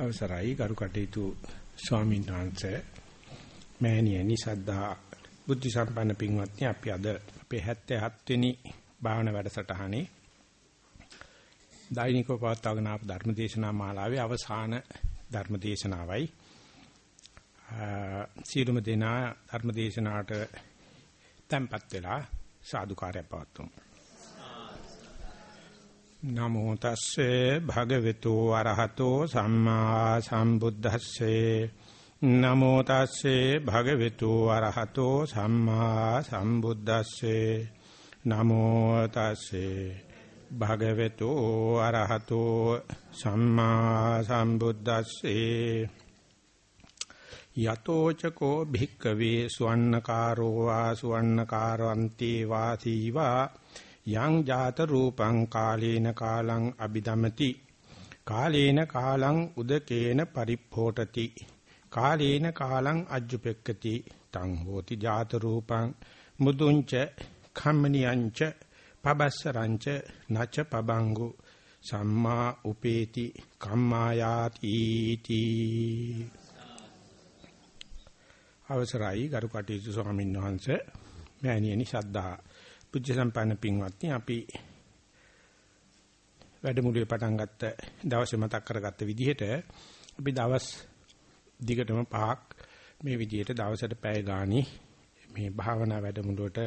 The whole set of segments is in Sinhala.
අවසරයි ගරු කටයුතු ස්වාමීන් වහන්සේ. මෑණියනි සද්ධා බුද්ධ සම්පන්න පින්වත්නි අපි අද අපේ 77 වෙනි භාවනා වැඩසටහනේ දෛනිකව පවත්වාගෙන ආපු ධර්මදේශනා මාලාවේ අවසාන ධර්මදේශනාවයි. සීලුම දෙනා ධර්මදේශනාවට tempත් වෙලා සාදුකාරය පවත්වමු. නමෝ තස්සේ භගවතු අරහතෝ සම්මා සම්බුද්දස්සේ. නමෝ තස්සේ භගවතු අරහතෝ සම්මා සම්බුද්දස්සේ. නමෝ තස්සේ භගවතු අරහතෝ සම්මා සම්බුද්දස්සේ. යතෝ චකෝ භික්කවේ සුවන්නකාරෝ වා සුවන්නකාරවන්ති වාසීවා යං ජාත රූපං කාලේන කාලං අபிදමති කාලේන කාලං උදකේන පරිප්පෝටති. කාලේන කාලං අජ්ජුපෙක්කති. තං හෝති ජාත රූපං. මුදුංච කම්මනියංච පබස්සරංච නච පබංගු. සම්මා උපේති කම්මායාති තී. අවසරයි ගරු කටයුතු ස්වාමීන් වහන්සේ මෑණියනි ශද්ධා පුජ්‍ය සම්පන්න පින්වත්නි අපි වැඩමුළුවේ පටන් ගත්ත දවසේ මතක් කරගත්ත විදිහට අපි දවස් දිගටම පහක් මේ විදිහට දවසට පැය ගාණි මේ භාවනා වැඩමුළුවට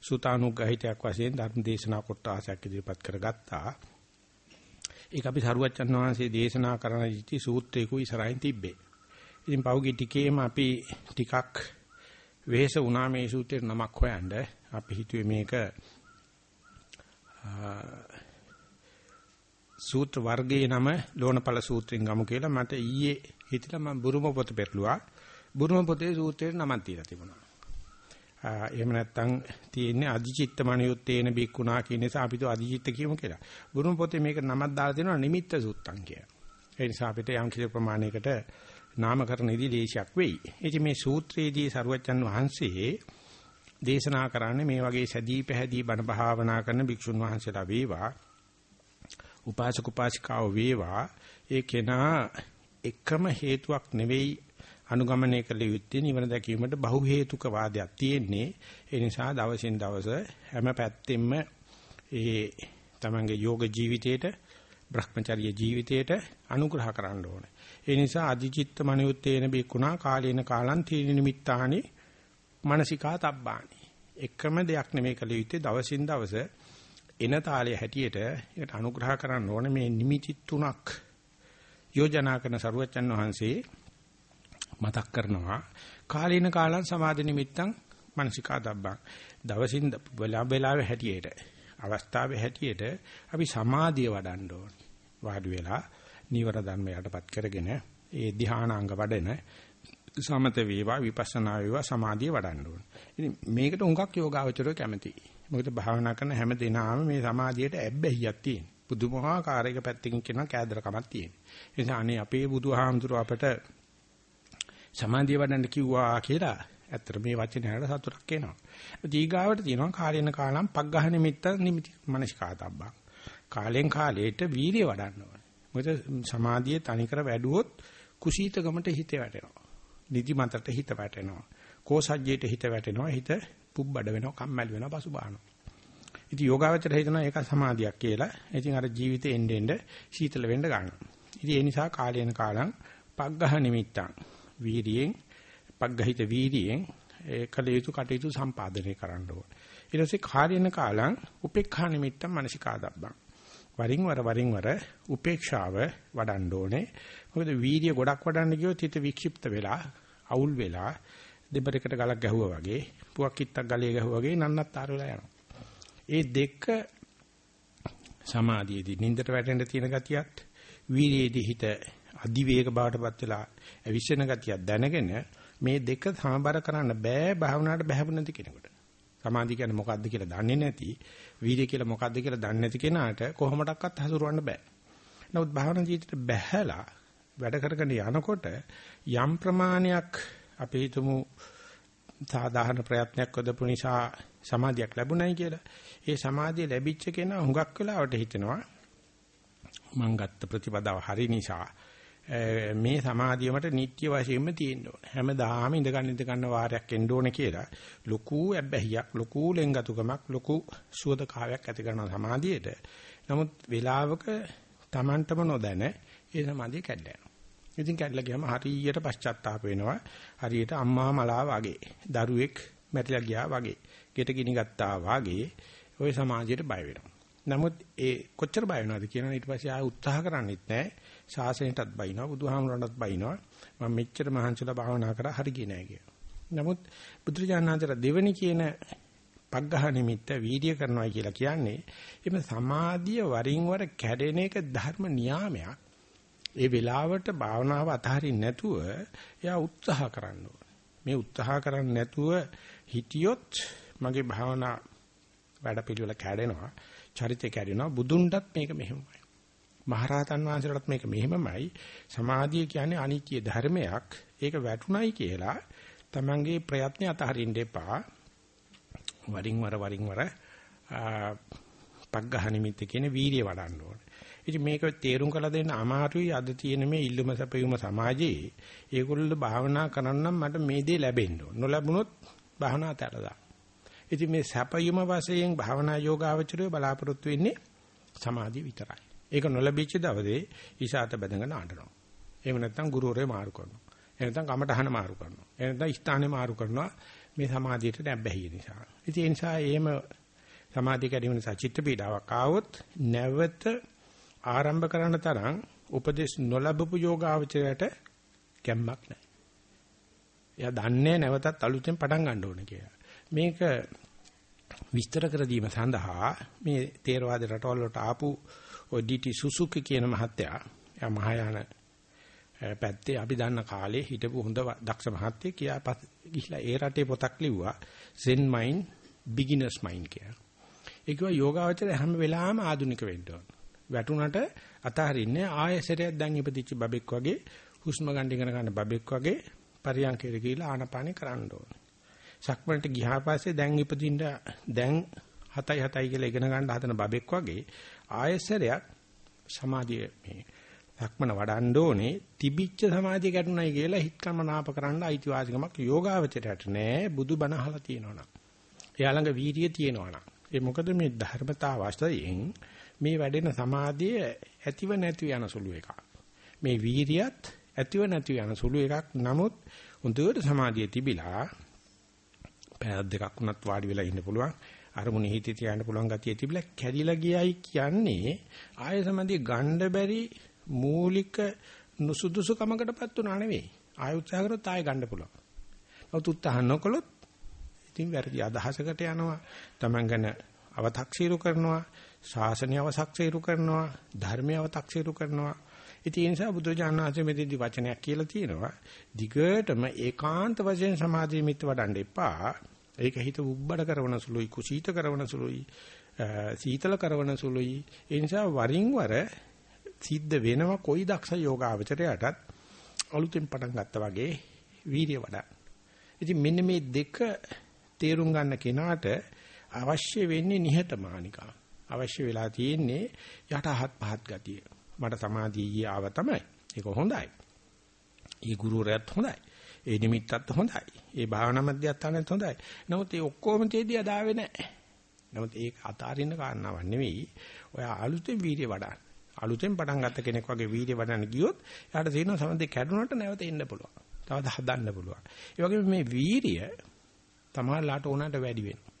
සුතානුග්‍රහිතයක් වශයෙන් ධර්ම දේශනා කොටසක් ඉදිරිපත් කරගත්තා. ඒක අපි සරුවච්චන් වහන්සේ දේශනා කරන ඉති සූත්‍රයකු ඉස්සරහින් තිබ්බේ. ඉතින් පෞගි ටිකේම අපි ටිකක් වෙහෙස වුණා මේ සූත්‍රේ නමක් හොයන්න. අපි හිතුවේ මේක සූත්‍ර වර්ගයේ නම ලෝණපල සූත්‍රෙන් ගමු කියලා මට ඊයේ හිතලා මම බුරුම පොත පෙරළුවා. බුරුම පොතේ සූත්‍රේ නමක් තියලා තිබුණා. එහෙම නැත්නම් තියෙන්නේ අදිචිත්ත මනියුත්තේන බික්කුණා කියන නිසා අපි તો අදිචිත්ත කියමු කියලා. බුරුම පොතේ මේක නමක් දාලා තියෙනවා නිමිත්ත සූත්තං කියලා. ඒ නිසා අපිට යම් කිසි ප්‍රමාණයකට නාමකරණෙදී දේශයක් වෙයි. ඉතින් මේ සූත්‍රයේදී සරුවච්චන් වහන්සේ දේශනා කරන්නේ මේ වගේ සැදී පැහැදී බණ භාවනා කරන භික්ෂුන් වහන්සේලා වේවා. උපාසක උපාසිකාව වේවා. ඒ කෙනා එකම හේතුවක් නෙවෙයි අනුගමනය කළ යුත්තේ නිවන දැකීමට බහු හේතුක වාදයක් තියෙන්නේ. ඒ නිසා දවසින් දවස හැම පැත්තෙම ඒ තමන්ගේ යෝග ජීවිතේට භ්‍රමචර්ය ජීවිතේට අනුග්‍රහ කරන්න ඕනේ. ඒ නිසා අදිචිත්ත මනියුත්තේන බිකුණා කාලේන කාලං තීන නිමිත්තානි මානසිකා තබ්බානි. එකම දෙයක් නෙමෙයි කළ යුත්තේ දවසින් දවස එන තාලයේ හැටියට ඒකට අනුග්‍රහ කරන්න ඕනේ මේ නිමිති තුනක් යෝජනා කරන සරුවච්චන් වහන්සේ මතක් කරනවා කාලීන කාලං සමාධි නිමිත්තං මානසිකා තබ්බං. දවසින් වෙලාවේ හැටියට අවස්ථාවේ හැටියට අපි සමාධිය වඩන්න ඕනේ. වාඩි වෙලා නීවර ධර්ම යටපත් කරගෙන ඒ ධානාංග වඩන සමත වේවා විපස්සනා වේවා සමාධිය වඩන්න ඕන. ඉතින් මේකට උඟක් යෝගාවචරය කැමතියි. මොකද භාවනා කරන හැම දිනම මේ සමාධියට ඇබ්බැහියක් තියෙන. පුදුමාකාර එක පැත්තකින් කියනවා කෑදරකමක් තියෙන. ඒ නිසා අනේ අපේ බුදුහාමුදුරුව අපට සමාධිය වඩන්න කිව්වා කියලා ඇත්තට මේ වචනයට සතුටක් එනවා. දීගාවට තියෙනවා කාලේන කාලම් පග්ගහ නිමිත්ත නිමිති මනස්කාතබ්බක්. කාලෙන් කාලයට වීර්ය වඩන්න ඕනේ. මොකද සමාධිය තනිකර වැඩුවොත් කුසීතකමට හිත වැටෙනවා. නිදි මතට හිත වැටෙනවා. කෝසජ්ජයට හිත වැටෙනවා. හිත පුබ්බඩ වෙනවා, කම්මැලි වෙනවා, පසුබානවා. ඉතින් යෝගාවචර හිතනවා ඒක සමාධියක් කියලා. ඉතින් අර ජීවිතේ එන්න එන්න සීතල වෙන්න ගන්නවා. ඉතින් ඒ නිසා කාලේන කාලං පග්ගහ නිමිත්තං වීරියෙන් පග්ගහිත වීරියෙන් ඒ කල යුතු කටයුතු සම්පාදනය කරන්න ඕන. ඊට පස්සේ කාලේන කාලං උපේක්ඛා නිමිත්තං මනසිකාදබ්බං. වරින් වර වරින් වර උපේක්ෂාව වඩන්න ඕනේ. මොකද වීර්ය ගොඩක් වඩන්න ගියොත් හිත වික්ෂිප්ත වෙලා, අවුල් වෙලා, දෙබරකට ගලක් ගැහුවා වගේ, පුවක් කිත්තක් ගලේ ගැහුවා වගේ නන්නත්තර වෙලා යනවා. ඒ දෙක සමාධියේදී නින්දට වැටෙන්න තියෙන ගතියත්, වීර්යයේදී හිත අධිවේග බවටපත් වෙලා අවිශ්වෙන ගතියක් දැනගෙන මේ දෙක සමබර කරන්න බෑ භාවනාවට බහැපු නැති කෙනෙකුට. සමාධිය කියන්නේ මොකක්ද කියලා දන්නේ නැති, වීර්ය කියලා මොකක්ද කියලා දන්නේ නැති කෙනාට කොහොමඩක්වත් හසුරවන්න බෑ. නමුත් භාවනා ජීවිතේට බැහැලා වැඩ කරගෙන යනකොට යම් ප්‍රමාණයක් අපි හිතමු සාධාරණ ප්‍රයත්නයක් යොදපු නිසා සමාධියක් ලැබුණයි කියලා. ඒ සමාධිය ලැබිච්ච කෙනා හුඟක් වෙලාවට හිතෙනවා මං ගත්ත ප්‍රතිපදාව හරි නිසා මේ සමාධියමට නිත්‍ය වශයෙන්ම තියෙන්න ඕනේ. හැමදාම ඉඳ ගන්න ඉඳ ගන්න වාරයක් එන්න ඕනේ කියලා ලොකු ඇබ්බැහියක්, ලොකු ලෙන්ගතුකමක්, ලොකු සුවදකාවයක් ඇති කරන සමාධියට. නමුත් වේලාවක Tamanටම නොදැන ඒ සමාධිය කැඩලා යනවා. ඉතින් කැඩලා ගියාම හරියට පශ්චාත්තාප වෙනවා. හරියට අම්මා මලා වගේ, දරුවෙක් මැරිලා ගියා වගේ, ගෙට ගිනි ගත්තා වගේ ওই සමාජයට බය වෙනවා. නමුත් ඒ කොච්චර බය වෙනවද කියනවා ඊට පස්සේ ආය උත්සාහ කරන්නෙත් නැහැ. ශාසනයටත් බයිනවා, බුදුහාමුදුරන්ටත් බයිනවා. මම මෙච්චර මහන්සිලා භාවනා කරා හරි ගියේ නැහැ කියලා. නමුත් බුදුරජාණන්තර දෙවෙනි කියන පග්ඝහ නිමිත්ත වීර්ය කරනවා කියලා කියන්නේ එimhe සමාධිය වරින් වර කැඩෙන එක ධර්ම නියාමයක්. ඒ වෙලාවට භාවනාව අතහරින්න නැතුව එයා උත්සාහ කරන්න මේ උත්සාහ කරන්නේ නැතුව හිටියොත් මගේ භාවනා වැඩ පිළිවෙල කැඩෙනවා. චරිතය කැඩෙනවා. බුදුන්ටත් මේක මෙහෙමයි. මහරහතන් වහන්සේලාට මේක මෙහෙමයි. සමාධිය කියන්නේ අනිත්‍ය ධර්මයක්. ඒක වැටුණයි කියලා තමන්ගේ ප්‍රයත්න අතහරින්න එපා. වරින් වර වරින් වර පග්ඝහ නිමිත්ත කියන වීරිය වඩන්න ඕනේ. ඉතින් මේක තේරුම් කරලා දෙන්න අමාරුයි අද තියෙන මේ ඉල්ලුම සැපයුම සමාජයේ ඒගොල්ලෝ භාවනා කරන්නම් මට මේ දේ ලැබෙන්න ඕන. නොලැබුණොත් භාවනා අතහැරලා ඉතින් මේ සැපයුම වශයෙන් භාවනා යෝගාවචරය බලාපොරොත්තු වෙන්නේ සමාධිය විතරයි. ඒක නොලැබිච්ච දවසේ ඉසాత බැඳගෙන ආඩනවා. එහෙම නැත්නම් ගුරුවරේ මාරු කරනවා. එහෙම නැත්නම් කමටහන මාරු කරනවා. එහෙම නැත්නම් ස්ථානේ මාරු කරනවා මේ සමාධියට නැබ්බැහිය නිසා. ඉතින් ඒ නිසා එහෙම සමාධිය කැඩීම නිසා චිත්ත පීඩාවක් ආවොත් නැවත ආරම්භ කරන්න තරම් උපදේශ නොලබපු යෝගාවචරයට කැම්මක් නැහැ. එයා දන්නේ නැවතත් අලුතෙන් පටන් ගන්න ඕනේ කියලා. මේක විස්තර කර දීම සඳහා මේ තේරවාද රටවල් වලට ආපු ඔය ඩීටි සුසුකි කියන මහත්තයා එයා මහායාන පැත්තේ අපි දන්න කාලේ හිටපු හොඳ දක්ෂ මහත්තයෙක් කියා ගිහිලා ඒ රටේ පොතක් ලිව්වා Zen Mind Beginner's Mind කියලා. ඒක යෝගාවචරය හැම වෙලාවෙම ආධුනික වෙන්න ඕන. වැටුණට අතහරින්නේ ආයෙසරයක් දැන් ඉපදිච්ච බබෙක් වගේ හුස්ම ගන්න ඉගෙන ගන්න බබෙක් වගේ පරියන්කේට ගිහිලා ආනපානේ කරන්න ඕන. සක්මණට ගියා පස්සේ දැන් ඉපදින්න දැන් 7යි 7යි කියලා ඉගෙන ගන්න හදන බබෙක් වගේ ආයසරයක් සමාධිය මේ සක්මණ වඩන්න ඕනේ. තිබිච්ච සමාධිය ගැටුණයි කියලා හිත කමනාප කරන්න අයිතිවාසිකමක් යෝගාවචරයට නෑ. බුදුබණ අහලා තියෙනවනම්. එයා ළඟ වීර්යය තියෙනවනම්. ඒ මොකද මේ ධර්මතා වශයෙන් මේ වැඩෙන සමාධිය ඇතිව නැතිව යන සුළු එකක්. මේ වීර්යයත් ඇතිව නැතිව යන සුළු එකක්. නමුත් හොඳට සමාධිය තිබිලා පැය දෙකක් වුණත් වාඩි වෙලා ඉන්න පුළුවන්. අරමුණේ හිත තියාන්න පුළුවන් ගතිය තිබිලා කැඩිලා ගියයි කියන්නේ ආය සමන්දී ගණ්ඩ බැරි මූලික නුසුදුසුකමකටපත් උනා නෙවෙයි. ආය උත්සාහ කරොත් ආය ගන්න පුළුවන්. නමුත් උත්සාහ නොකළොත් ඉතින් වැරදි අදහසකට යනවා. Taman ගැන අව탁සීරු කරනවා, ශාසනය අව탁සීරු කරනවා, ධර්මය අව탁සීරු කරනවා. ඉතින් ඒ නිසා බුදුරජාණන් වහන්සේ මෙතෙන්දි වචනයක් කියලා තියෙනවා. දිගටම ඒකාන්ත වශයෙන් සමාධිය මිත් වඩන්න එපා. ඒක හිත උබ්බඩ කරන සුළුයි, කුසීත කරන සුළුයි, සීතල කරන සුළුයි. ඒ නිසා වරින් වර සිද්ධ වෙනවා කොයි දක්ෂ යෝගාවචරයටත් අලුතෙන් පටන් ගත්තා වගේ වීර්ය වඩා. ඉතින් මෙන්න මේ දෙක තේරුම් ගන්න කෙනාට අවශ්‍ය වෙන්නේ නිහතමානිකා. අවශ්‍ය වෙලා තියෙන්නේ යටහත් පහත් ගතිය. මට සමාධිය ආව තමයි. ඒක හොඳයි. ඒ ගුරුවරයාත් හොඳයි. ඒ නිමිත්තත් හොඳයි. ඒ භාවනා මධ්‍යස්ථානෙත් හොඳයි. නමුත් ඒ ඔක්කොම තේදී අදාවේ නැහැ. නමුත් ඒක අතාරින්න කාරණාවක් නෙවෙයි. ඔය අලුතෙන් වීර්ය වඩන්න. අලුතෙන් පටන් ගත්ත කෙනෙක් වගේ වීර්ය වඩන්න ගියොත් එයාට තේරෙනවා සමන්දේ කැඩුනට නැවත එන්න පුළුවන්. තවද හදන්න පුළුවන්. ඒ වගේම මේ වීර්ය තමයිලාට ඕනට වැඩි වෙනවා.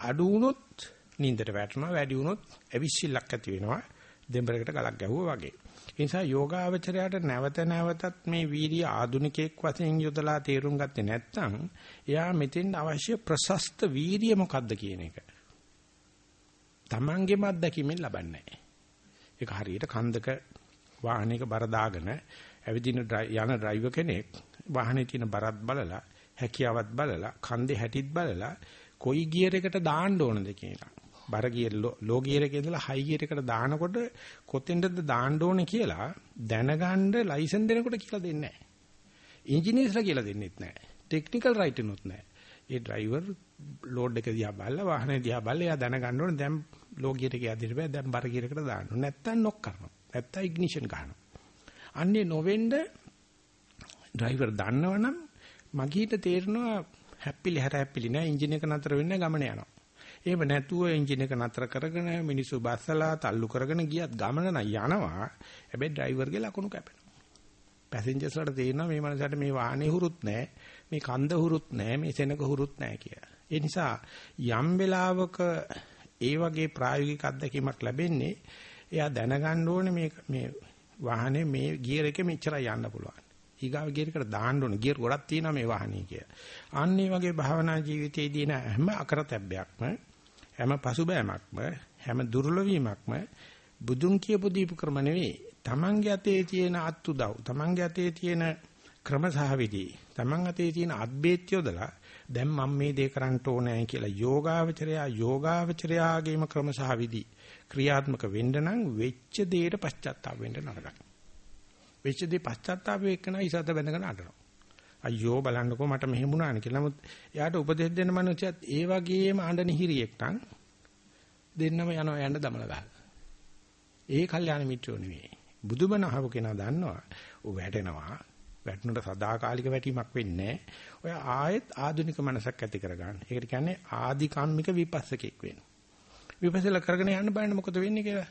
අඩු වුණොත් නින්දට වැටෙනවා. වැඩි වුණොත් ඇවිස්සිල්ලක් ඇති වෙනවා. දෙඹරකට ගලක් ගැහුවා වගේ. ඒ නිසා යෝගාවචරයට නැවත නැවතත් මේ වීර්ය ආධුනිකයෙක් වශයෙන් යොදලා තේරුම් ගත්තේ නැත්නම් එයා මෙතෙන් අවශ්‍ය ප්‍රශස්ත වීර්ය මොකද්ද කියන එක. Tamangeම අත්දැකීමෙන් ලබන්නේ ඒක හරියට කන්දක වාහනයක බර දාගෙන ඇවිදින යන ඩ්‍රයිවර් කෙනෙක් වාහනේ තියෙන බරත් බලලා හැකියාවත් බලලා කන්දේ හැටිත් බලලා කොයි ගියර් එකට දාන්න ඕනද කියලා. බර ගියර් ලෝ ගියර් එකේ ඉඳලා හයි ගියර් එකට දානකොට කොතෙන්ද දාන්න ඕනේ කියලා දැනගන්න ලයිසන් දෙනකොට කියලා දෙන්නේ නැහැ. ඉංජිනේර්ස්ලා කියලා දෙන්නෙත් නැහැ. ටෙක්නිකල් රයිටනුත් නැහැ. ඒ ඩ්‍රයිවර් ලෝඩ් එක දිහා බලලා වාහනේ දිහා බලලා එයා දැනගන්න ඕනේ දැන් ලෝ ගියර් එකේ යදිට බෑ දැන් බර ගියර් එකට දාන්න ඕනේ. නැත්තම් නොක් කරනවා. නැත්තම් ඉග්නිෂන් ගන්නවා. අන්නේ නොවෙන්න ඩ්‍රයිවර් දන්නවනම් මගීට තේරෙනවා හැප්පිලි හැර හැප්පිලි නෑ එන්ජින් එක නතර වෙන්න ගමන යනවා. එහෙම නැතුව එන්ජින් එක නතර කරගෙන මිනිස්සු බස්සලා තල්ලු කරගෙන ගියත් ගමන නම් යනවා. හැබැයි ඩ්‍රයිවර්ගේ ලකුණු කැපෙනවා. පැසෙන්ජර්ස් වලට තේරෙනවා මේ මනසට මේ වාහනේ හුරුත් නෑ, මේ කන්ද හුරුත් නෑ, මේ සෙනඟ හුරුත් නෑ කියලා. ඒ නිසා යම් වෙලාවක ඒ වගේ ප්‍රායෝගික අත්දැකීමක් ලැබෙන්නේ එයා දැනගන්න ඕනේ මේ මේ වාහනේ මේ ගියර් එකේ මෙච්චරයි යන්න පුළුවන්. ඊගාව ගියර් එකට දාන්න ඕනේ. ගියර් ගොඩක් තියෙනවා මේ වාහනේ කිය. අන්න ඒ වගේ භාවනා ජීවිතයේදී න හැම අකරතැබ්බයක්ම හැම පසුබෑමක්ම හැම දුර්වල වීමක්ම බුදුන් කියපු දීප ක්‍රම නෙවෙයි. Tamange අතේ තියෙන අත් උදව්, Tamange අතේ තියෙන ක්‍රම සහ විදි, Taman අතේ තියෙන අත්බේත් යොදලා දැන් මම මේ දේ කරන්න ඕනේ කියලා යෝගාවචරයා යෝගාවචරයාගේම ක්‍රම සහ විදි ක්‍රියාත්මක වෙන්න නම් වෙච්ච දෙයට පශ්චාත්තාප වෙන්න නරකයි. වෙච්ච දේ පශ්චාත්තාප වෙකන ඉසත බැඳගෙන අඬනවා. අයියෝ බලන්නකෝ මට මෙහෙම වුණානේ කියලා. නමුත් එයාට උපදෙස් දෙන්න මනුස්සයත් ඒ වගේම අඬන හිරියෙක් නම් දෙන්නම යනවා යන්න දමල ගහලා. ඒ කල්යාණ මිත්‍රෝ නෙවෙයි. බුදුබණ අහව කෙනා දන්නවා. ਉਹ වැටෙනවා. වැටුණට සදාකාලික වැටීමක් වෙන්නේ ඔය ආයෙත් ආධුනික මනසක් ඇති කරගන්න. ඒකට කියන්නේ ආධිකම්මික විපස්සකෙක් වෙන්න. විපස්සල කරගෙන යන්න බලන්න මොකද වෙන්නේ කියලා.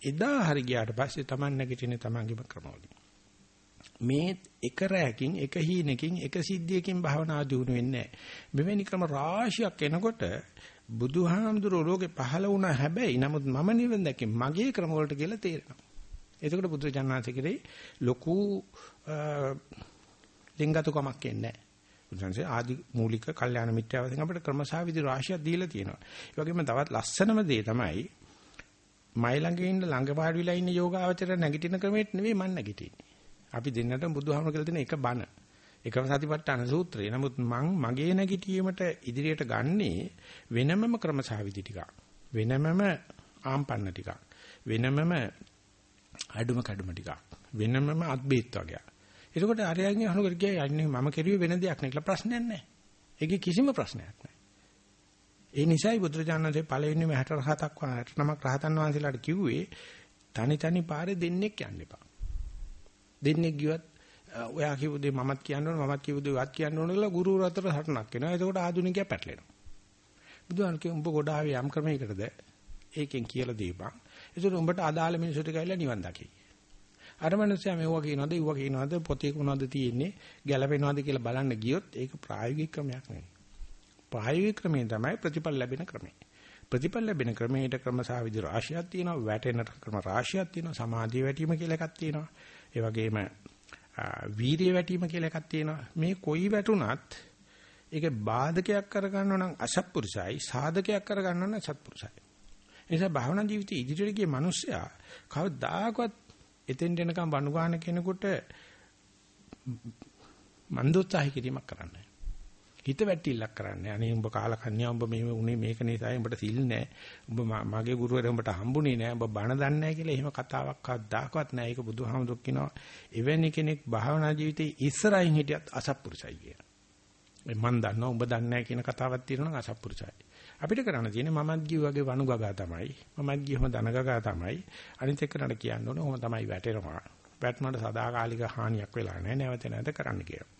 එදා හරි ගියාට පස්සේ Taman නැගිටින්නේ Tamanගේම ක්‍රමවලින්. මේ එක රැයකින් එක හීනකින් එක සිද්ධියකින් භාවනා දියුණු වෙන්නේ නැහැ. මෙවැනි ක්‍රම රාශියක් එනකොට බුදුහාමුදුරුවෝ ලෝකේ පහළ වුණා හැබැයි නමුත් මම නිවන් දැක්කේ මගේ ක්‍රම වලට කියලා තේරෙනවා. එතකොට බුදුචානන්සේ කෙරේ ලොකු ලිංගතුකමක් එන්නේ නැහැ. බුදුන්සේ ආදි මූලික කල්යාණ මිත්‍යාවසෙන් අපිට ක්‍රමසාවිදි රාශියක් දීලා තියෙනවා. ඒ වගේම තවත් ලස්සනම දේ තමයි මයි ළඟ ඉන්න ළඟ පාඩු වෙලා ඉන්න යෝගාවචර නැගිටින ක්‍රමෙත් නෙවෙයි මම නැගිටින්නේ. අපි දෙන්නට බුදුහාමර කියලා දෙන එක බණ. එකම සතිපට්ඨාන සූත්‍රය. නමුත් මං මගේ නැගිටීමට ඉදිරියට ගන්නේ වෙනමම ක්‍රමසාවිදි ටිකක්. වෙනමම ආම්පන්න ටිකක්. වෙනමම අඩුම කඩුම ටිකක්. වෙනමම අත්බේත් වගේ. එතකොට අරයන්ගේ අහනකොට කියයි යන්නේ මම කෙරුවේ වෙන දෙයක් නේ කියලා ප්‍රශ්නයක් නැහැ. ඒකේ කිසිම ප්‍රශ්නයක් නැහැ. ඒ නිසායි බුදුරජාණන්සේ පළවෙනිම 67ක් 69ක් රහතන් වහන්සේලාට කිව්වේ තනි තනි පාරේ දෙන්නෙක් යන්න එපා. දෙන්නෙක් ගියවත් ඔයා කිව්ව දේ මමත් කියන්න ඕන මමත් කිව්ව දේ වත් කියන්න ඕන කියලා ගුරු රතර හටනක් වෙනවා. එතකොට ආධුනිකයා පැටලෙනවා. බුදුහාම කිය උඹ ගොඩ ආවේ යම් ක්‍රමයකටද ඒකෙන් කියලා දීපන්. ඒතකොට උඹට අදාළ මිනිසුන්ට ගිහිල්ලා නිවන් දකි. අර මනුස්සයා මෙවුවා කියනවාද ඉවුවා කියනවාද පොතේ කොනවාද තියෙන්නේ ගැළපෙනවාද කියලා බලන්න ගියොත් ඒක ප්‍රායෝගික ක්‍රමයක් නෙවෙයි. ප්‍රායෝගික ක්‍රමයෙන් තමයි ප්‍රතිඵල ලැබෙන ක්‍රමය. ප්‍රතිඵල ලැබෙන ක්‍රමයට ක්‍රමසාවිදි රාශියක් තියෙනවා වැටෙන ක්‍රම රාශියක් තියෙනවා සමාධිය වැටීම කියලා එකක් තියෙනවා. ඒ වගේම වීරිය වැටීම කියලා එකක් තියෙනවා. මේ කොයි වැටුණත් ඒක බාධකයක් කරගන්නව නම් අසත්පුරුසයි සාධකයක් කරගන්නව නම් සත්පුරුසයි. ඒ නිසා භාවනා ජීවිතයේ ඉදිරියට ගිය මිනිස්සයා කවදාකවත් එතෙන් දෙනකම් වණු ගන්න කෙනෙකුට මන්දෝත්සාහය කිරීමක් කරන්නේ හිත වැටිල්ලක් කරන්නේ අනේ උඹ කාලා කන්‍යා උඹ මේ උනේ මේක නිසායි උඹට සිල් නැහැ උඹ මගේ ගුරුවරයා උඹට හම්බුනේ නැහැ උඹ බණ දන්නේ නැහැ කියලා එහෙම කතාවක් කවදාකවත් නැහැ ඒක බුදුහාමුදුරුවෝ කියනවා එවැනි කෙනෙක් භාවනා ජීවිතේ ඉස්සරහින් හිටියත් අසත්පුරුෂයි කියලා මම දන්නවා උඹ දන්නේ නැහැ කියන කතාවක් තියෙනවා අසත්පුරුෂයි අපිට කරන්න තියෙන්නේ මමත් ගිය වගේ වනු ගගා තමයි. මමත් ගියම දන ගගා තමයි. අනිත් එක්කනට කියන්න ඕනේ ඔහොම තමයි වැටෙනවා. වැටුණාට සදාකාලික හානියක් වෙලා නැහැ. නැවත නැවත කරන්න කියලා.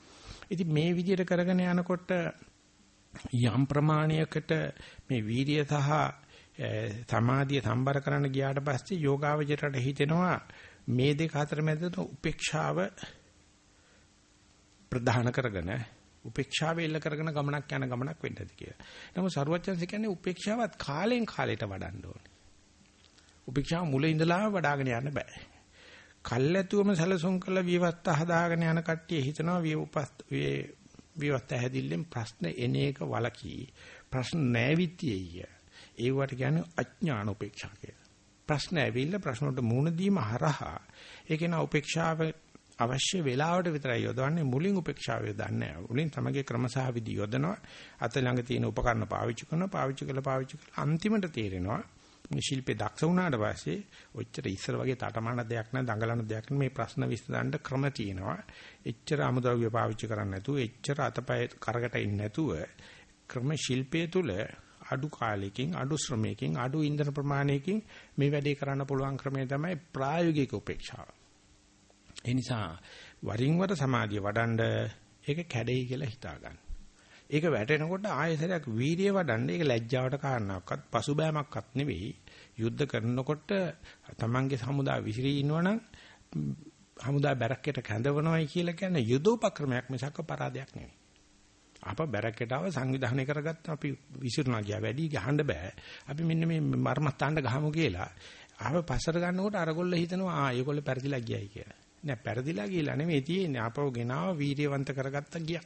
ඉතින් මේ විදිහට කරගෙන යනකොට යම් ප්‍රමාණයකට මේ වීර්ය සහ සමාධිය සම්බර කරන්න ගියාට පස්සේ යෝගාවචරයට හිතෙනවා මේ දෙක අතර මැද උපේක්ෂාව ප්‍රධාන කරගෙන උපේක්ෂාව එල්ල කරගෙන ගමනක් යන ගමනක් වෙන්න ඇති කියලා. නමුත් සරුවච්චන්සේ කියන්නේ උපේක්ෂාවත් කාලෙන් කාලයට වඩන්න ඕනේ. උපේක්ෂාව මුල ඉඳලා වඩ아가න යන්න බෑ. කල්ැතුවම සැලසුම් කළ විවස්ත හදාගෙන යන කට්ටිය හිතනවා විවපස්ත විවස්ත හැදිල්ලෙන් ප්‍රශ්න එන එක වලකී. ප්‍රශ්න නැවිතියෙය. ඒවට කියන්නේ අඥාන උපේක්ෂා කියලා. ප්‍රශ්න ඇවිල්ලා ප්‍රශ්න වලට මුහුණ දීම හරහා ඒක නා උපේක්ෂාව අවශ්‍ය වෙලාවට විතරයි යොදවන්නේ මුලින් උපේක්ෂාව යොදන්නේ නැහැ. මුලින් තමගේ ක්‍රමසහ විදි යොදනවා. අත ළඟ තියෙන උපකරණ පාවිච්චි කරනවා. පාවිච්චි කළා පාවිච්චි කළා අන්තිමට තේරෙනවා මේ ශිල්පේ දක්ෂ වුණාට පස්සේ ඔච්චර ඉස්සර වගේ තටමන දෙයක් නෑ දඟලන දෙයක් නෑ මේ ප්‍රශ්න විසඳන්න ක්‍රම තියෙනවා. එච්චර අමුද්‍රව්‍ය පාවිච්චි කරන්නේ නැතුව එච්චර අතපය කරකට ඉන්නේ නැතුව ක්‍රම ශිල්පයේ තුල අඩු කාලයකින් අඩු ශ්‍රමයකින් අඩු ඉන්ධන ප්‍රමාණයකින් මේ වැඩේ කරන්න පුළුවන් ක්‍රමය තමයි ප්‍රායෝගික උපේක්ෂාව. ඒ නිසා වරින් වර සමාධිය වඩන්ඩ ඒක කැඩෙයි කියලා හිතා ගන්න. ඒක වැටෙනකොට ආයෙසරයක් වීරිය වඩන්න ඒක ලැජ්ජාවට කාරණාවක්වත් පසුබෑමක්වත් නෙවෙයි. යුද්ධ කරනකොට තමන්ගේ හමුදා විසිරී ඉන්නවනම් හමුදා බැරක්කයට කැඳවනවයි කියලා කියන්නේ යුදෝපක්‍රමයක් මිසක් පරාදයක් නෙවෙයි. අප බැරක්කයට ආව සංවිධානය කරගත්ත අපි විසිරුණා ගියා වැඩි ගහන්න බෑ. අපි මෙන්න මේ මර්මස්ථානට ගහමු කියලා. ආව පස්සට ගන්නකොට අරගොල්ල හිතනවා ආ ඒගොල්ල පෙරදිලා ගියයි කියලා. නෑ පෙරදිලා ගියලා නෙමෙයි තියෙන්නේ. අපව ගෙනාව වීර්යවන්ත කරගත්ත ගියා.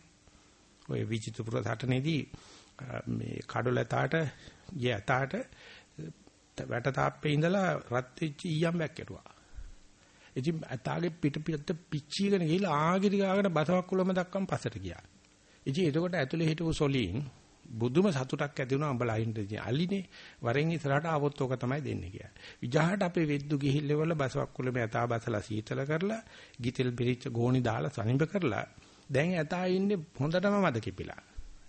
ඔය විචිතුපුර සටනේදී මේ කඩොලතාවට යතාට වැට තාප්පේ ඉඳලා රත් වෙච්ච ඊයම් වැක්කෙරුවා. ඉතින් අතාගේ පිට පිට පිච්චීගෙන ගිහලා ආගිරි ගාගෙන බසවක් කුලම දක්වම් පස්සට ගියා. ඉතින් එතකොට ඇතුලේ හිටපු සොලීන් බුදුම සතුටක් ඇති වුණා උඹලා හින්දදී අලිනේ වරෙන් ඉස්සරහට ආවොත් ඕක තමයි දෙන්නේ කියලා. විජහට අපේ වෙද්දු ගිහිල්ලවල බසවක් කුලම යතා බසලා සීතල කරලා ගිතෙල් පිරිච්ච ගෝණි දාලා සනිබ කරලා දැන් ඇතා ඉන්නේ හොඳටම මද කිපිලා.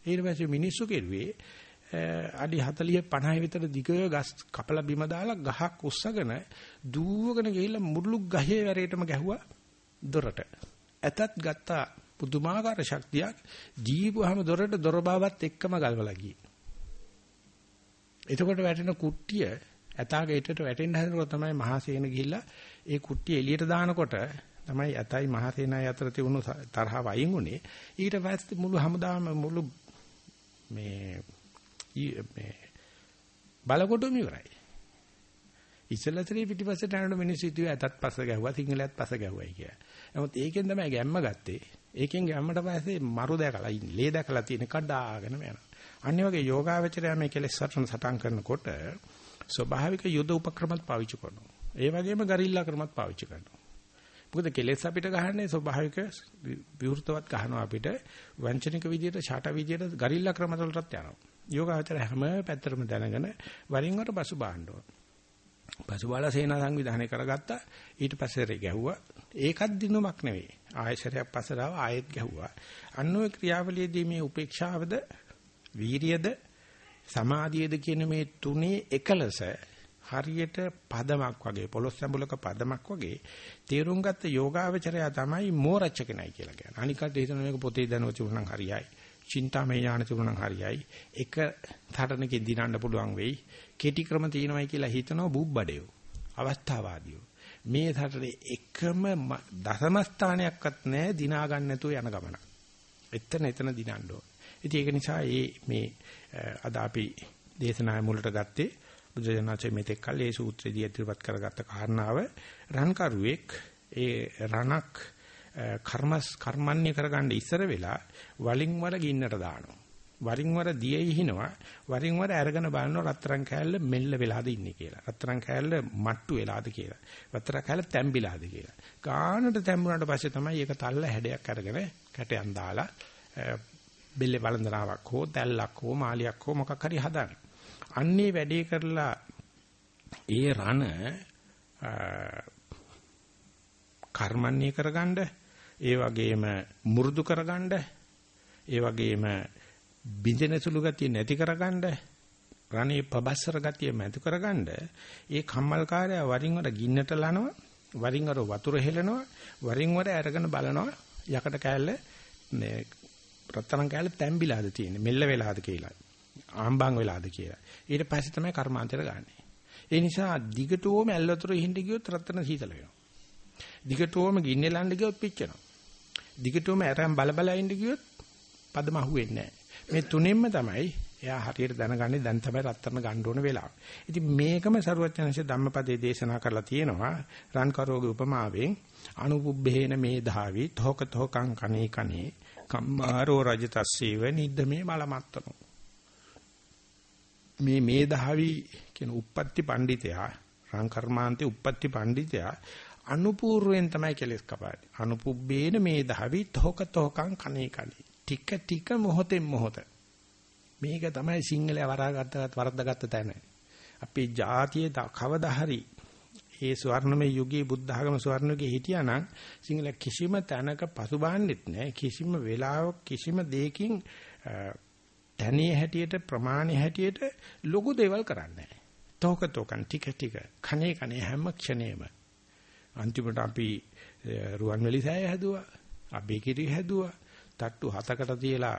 ඊට පස්සේ මිනිස්සු කෙරුවේ අඩි 40 50 විතර දිග ගස් කපලා බිම දාලා ගහක් උස්සගෙන දූවගෙන ගිහිල්ලා මුරුළු ගහේ වැරේටම ගැහුවා දොරට. ඇතත් ගත්තා පුදුමාකාර ශක්තියක් දීපුවාම දොරට දොර බාවත් එක්කම ගල්වලා ගියේ. එතකොට වැටෙන කුට්ටිය ඇතාගේ ඊටට වැටෙන්න හදනකොට තමයි මහසේන ගිහිල්ලා ඒ කුට්ටිය එළියට දානකොට තමයි ඇතයි මහසේනයි අතර තිබුණු තරහ වයින් උනේ. ඊට පස්සේ මුළු හැමදාම මුළු මේ මේ බලකොටුම ඉවරයි. ඉස්සලතරේ පිටිපස්සට යනකොට මිනිස්සු හිතුවේ ඇතත් පස්ස ගැහුවා සිංහලයත් පස්ස ගැහුවයි කියලා. නමුත් ඒකෙන් තමයි ගැම්ම ගත්තේ. ඒකෙන් ගැම්මට පස්සේ මරු දැකලා ඉන්නේ. ලේ දැකලා තියෙන කඩාගෙන යනවා. අනිත් වගේ යෝගාවචරය මේ කෙලෙස් සටන සටන් කරනකොට ස්වභාවික යුද උපක්‍රමත් පාවිච්චි කරනවා. ඒ වගේම ගරිල්ලා ක්‍රමත් පාවිච්චි කරනවා. මොකද කෙලෙස් අපිට ගහන්නේ ස්වභාවික විවෘතවත් ගහනවා අපිට වංචනික විදියට ෂාට විදියට ගරිල්ලා ක්‍රම වලටත් යනවා. යෝගාවචර හැම පැත්තටම දැනගෙන වරින් වර පසු බාන්න ඕන. පසු බාලා සේනා සංවිධානය කරගත්තා. ඊට පස්සේ රේ ගැහුවා. ඒකත් දිනුමක් නෙවෙයි. ආයශරයක් පස්සට ආව ආයෙත් ගැහුවා. අන්න ඔය ක්‍රියාවලියේදී මේ උපේක්ෂාවද වීරියද සමාධියද කියන මේ තුනේ එකලස හරියට පදමක් වගේ පොළොස් සම්බුලක පදමක් වගේ තේරුම් ගත්ත යෝගාවචරය තමයි මෝරච්ච කෙනයි කියලා කියන්නේ. අනිකට හිතන මේක පොතේ දැනුව තිබුණනම් හරියයි. චින්තාමය ඥාන තිබුණනම් හරියයි. එක තරණකේ දිනන්න පුළුවන් වෙයි. කෙටි ක්‍රම තියෙනවයි කියලා හිතනවා බුබ්බඩයෝ. අවස්ථාවාදියෝ. මේ රටේ එකම දශම ස්ථානයක්වත් නැහැ දිනා ගන්න නැතුව යන ගමන. එතන එතන දිනන්න ඕන. ඉතින් ඒක නිසා මේ අද අපි දේශනාවේ මුලට ගත්තේ බුදුජානකසේ මෙතෙක් කල් ඒ සූත්‍රයේදී ඉදිරිපත් කරගත්ත කාරණාව රන්කරුවෙක් ඒ රණක් කර්මස් කර්මන්නේ කරගන්න ඉස්සර වෙලා වලින් වල ගින්නට දානවා. වරින් වර දියේ හිනවා වරින් වර අරගෙන බලනවා රත්තරන් කෑල්ල මෙල්ල වෙලාද ඉන්නේ කියලා. රත්තරන් කෑල්ල මට්ටු වෙලාද කියලා. රත්තරන් කෑල්ල තැම්බිලාද කියලා. ගානට තැම්බුණාට පස්සේ තමයි ඒක තල්ල හැඩයක් අරගෙන කැටයන් දාලා බෙල්ලේ වළඳනාවක් හෝ දැල්ලක් හෝ මාලියක් හෝ මොකක් හරි හදන්නේ. අන්නේ වැඩේ කරලා ඒ රණ කර්මන්නේ කරගන්න ඒ වගේම මුරුදු කරගන්න ඒ වගේම බින්දෙන සුළු ගතිය නැති කරගන්න රණේ පබස්සර ගතිය මැතු කරගන්න ඒ කම්මල්කාරය වරින් වර ගින්නට ලනවා වරින් වර වතුර හෙලනවා වරින් වර අරගෙන බලනවා යකට කෑල්ල මේ රත්තරන් කෑල්ල තැම්බිලාද තියෙන්නේ මෙල්ල වෙලාද කියලා. ආම්බන් වෙලාද කියලා. ඊට පස්සේ තමයි කර්මාන්තයට ගන්නෙ. ඒ නිසා දිගටම ඇල් වතුර හින්ද ගියොත් රත්තරන් සීතල වෙනවා. දිගටම ගින්නේ ලන්න ගියොත් පිච්චෙනවා. දිගටම අරන් බල බල ඉඳ ගියොත් පදම අහුවෙන්නේ නැහැ. මේ තුනෙන්ම තමයි එයා හරියට දැනගන්නේ දැන් තමයි රත්තරන් ගන්න ඕන වෙලාව. ඉතින් මේකම සරුවචනංශ ධම්මපදයේ දේශනා කරලා තියෙනවා රන් කරෝගේ උපමාවෙන් අනුපුබ්බේන මේ ධාවි තෝක තෝකං කනේ කනේ කම්මාරෝ රජතස්සේව නිද්දමේ මලමත්තනෝ. මේ මේ ධාවි කියන උප්පත්ති පඬිතයා රන් කර්මාන්තේ උප්පත්ති පඬිතයා අනුපූර්වෙන් තමයි කෙලස් කපාන්නේ. අනුපුබ්බේන මේ ධාවි තෝක තෝකං කනේ කනේ ටික ටික මොහොතෙන් මොහොත. මේක තමයි සිංහලයා වරාගත්ත වරද්දාගත්ත තැන. අපේ ජාතියේ කවදා හරි ඒ ස්වර්ණමය යුගයේ බුද්ධ ආගම ස්වර්ණයේ හිටියානම් සිංහල කිසිම තැනක පසුබාහන්නෙත් නැහැ කිසිම වෙලාවක කිසිම දෙයකින් තනිය හැටියට ප්‍රමාණය හැටියට ලොකු දේවල් කරන්නේ නැහැ. තෝක තෝකන් ටික ටික කනේ කනේ හැම ක්ෂණේම අන්තිමට අපි රුවන්වැලි සෑය හැදුවා. අබේකිරි හැදුවා. තට්ටු හතකට තියලා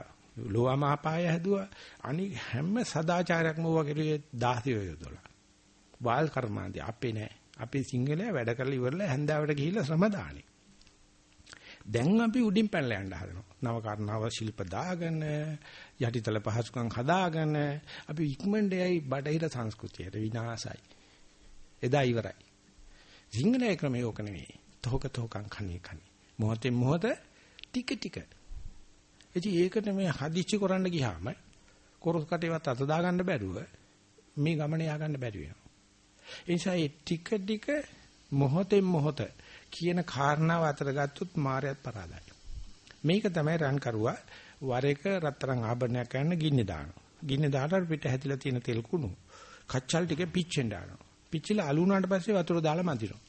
ලෝවාමාපාය හැදුවා. අනික හැම සදාචාරයක්ම ඕවා කෙරුවේ 16 යොදලා. වාල් කර්මාන්තය අපේ නෑ. අපේ සිංහලයා වැඩ කරලා ඉවරලා හැන්දාවට ගිහිල්ලා ශ්‍රම දානේ. දැන් අපි උඩින් පැනලා යන්න හදනවා. නව කර්ණාව ශිල්ප දාගෙන යටිතල පහසුකම් හදාගෙන අපි ඉක්මනට යයි බඩහිර සංස්කෘතියට විනාසයි. එදා ඉවරයි. සිංහලයේ ක්‍රමය ඕක නෙවෙයි. තෝක තෝකම් කණේ කණේ. මොහොතේ මොහොත ටික ටික. ඉතින් ඒකට මේ හදිච්චි කරන්න ගියාම කොරස් කටේවත් අත දාගන්න බැරුව මේ ගමන ය아가න්න බැරි වෙනවා. ඒ නිසා මේ ටික ටික මොහොතෙන් මොහොත කියන කාරණාව අතර ගත්තොත් මායයත් පරාදයි. මේක තමයි රන් කරුවා වර එක රත්තරන් ආභරණයක් ගන්න ගින්නේ දානවා. ගින්නේ දාලා පිට හැදිලා තියෙන තෙල් කුණු කච්චල් ටික පිච්චෙන් දානවා. පිච්චිලා අලු වුණාට පස්සේ වතුර දාලා මදිනවා.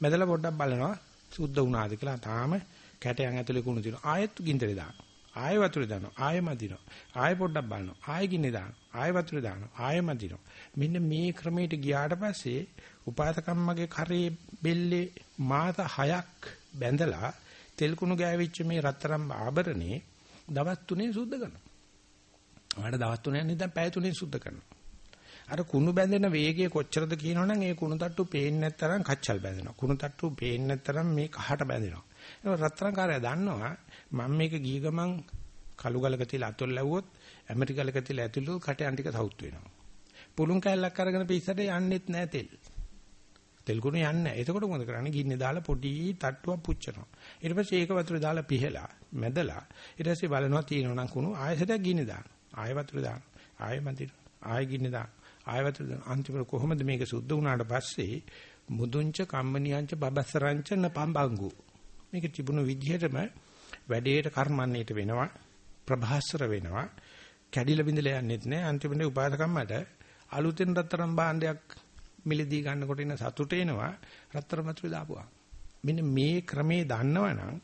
මැදලා පොඩ්ඩක් බලනවා සුද්ධ වුණාද කියලා. තාම කැටයන් ඇතුලේ කුණු තියෙනවා. ආයෙත් ගින්දරේ දානවා. ආයෙ වතුරේ දානවා. ආයෙ මදිනවා. ආයෙ පොඩ්ඩක් බලනවා. ආයෙ ගින්නේ දානවා. ආයෙ වතුරේ දානවා. ආයෙ මදිනවා. මෙන්න මේ ක්‍රමයට ගියාට පස්සේ උපාතකම්මගේ කරේ බෙල්ලේ මාස 6ක් බැඳලා තෙල් කුණු ගෑවිච්ච මේ රත්තරන් ආභරණේ දවස් 3 සුද්ධ කරනවා. ඔයාලට දවස් 3 යන්නේ දැන් පැය 3 සුද්ධ කරනවා. අර කුණු බැඳෙන වේගය කොච්චරද කියනවනම් ඒ කුණු තට්ටු පේන්නේ නැත්තරම් කච්චල් බැඳෙනවා. කුණු තට්ටු පේන්නේ නැත්තරම් මේ කහට බැඳෙනවා. ඒක රත්තරන් කාර්යය දන්නවා මම මේක ගිය ගමන් කළු ගලක තියලා අතොල් ලැබුවොත් ඇමරිකලක තියලා ඇතුළු කටයන් ටික සවුත් වෙනවා. පුළුන් කැල්ලක් අරගෙන පිස්සට යන්නෙත් නැහැ තෙල්. තෙල් කුණු යන්නේ නැහැ. එතකොට මොකද කරන්නේ? ගින්නේ දාලා පොඩි තට්ටුවක් පුච්චනවා. ඊට පස්සේ ඒක වතුර දාලා පිහලා මැදලා ඊට පස්සේ බලනවා තියෙනවා නම් කුණු ආයෙසට ගින්නේ දාන. ආයෙ වතුර දාන. ආයෙ මන්දිර. ආයෙ ගින්නේ දාන. ආයෙ වතුර දාන. අන්තිමට කොහොමද මේක සුද්ධ වුණාට පස්සේ මුදුංච කම්මනියංච බබස්සරංච නපම්බංගු. මේක තිබුණු විදිහටම වැඩේට කර්මන්නේට වෙනවා. ප්‍රභාස්වර වෙනවා. කැඩිලා බිඳලා යන්නෙත් නෑ. අන්තිමට උපාසකම්මට අලුතෙන් රත්තරන් භාණ්ඩයක් මිලදී ගන්නකොට ඉන්න සතුට එනවා රත්තරන් වතුරේ දාපුවා. මෙන්න මේ ක්‍රමේ දන්නවනම්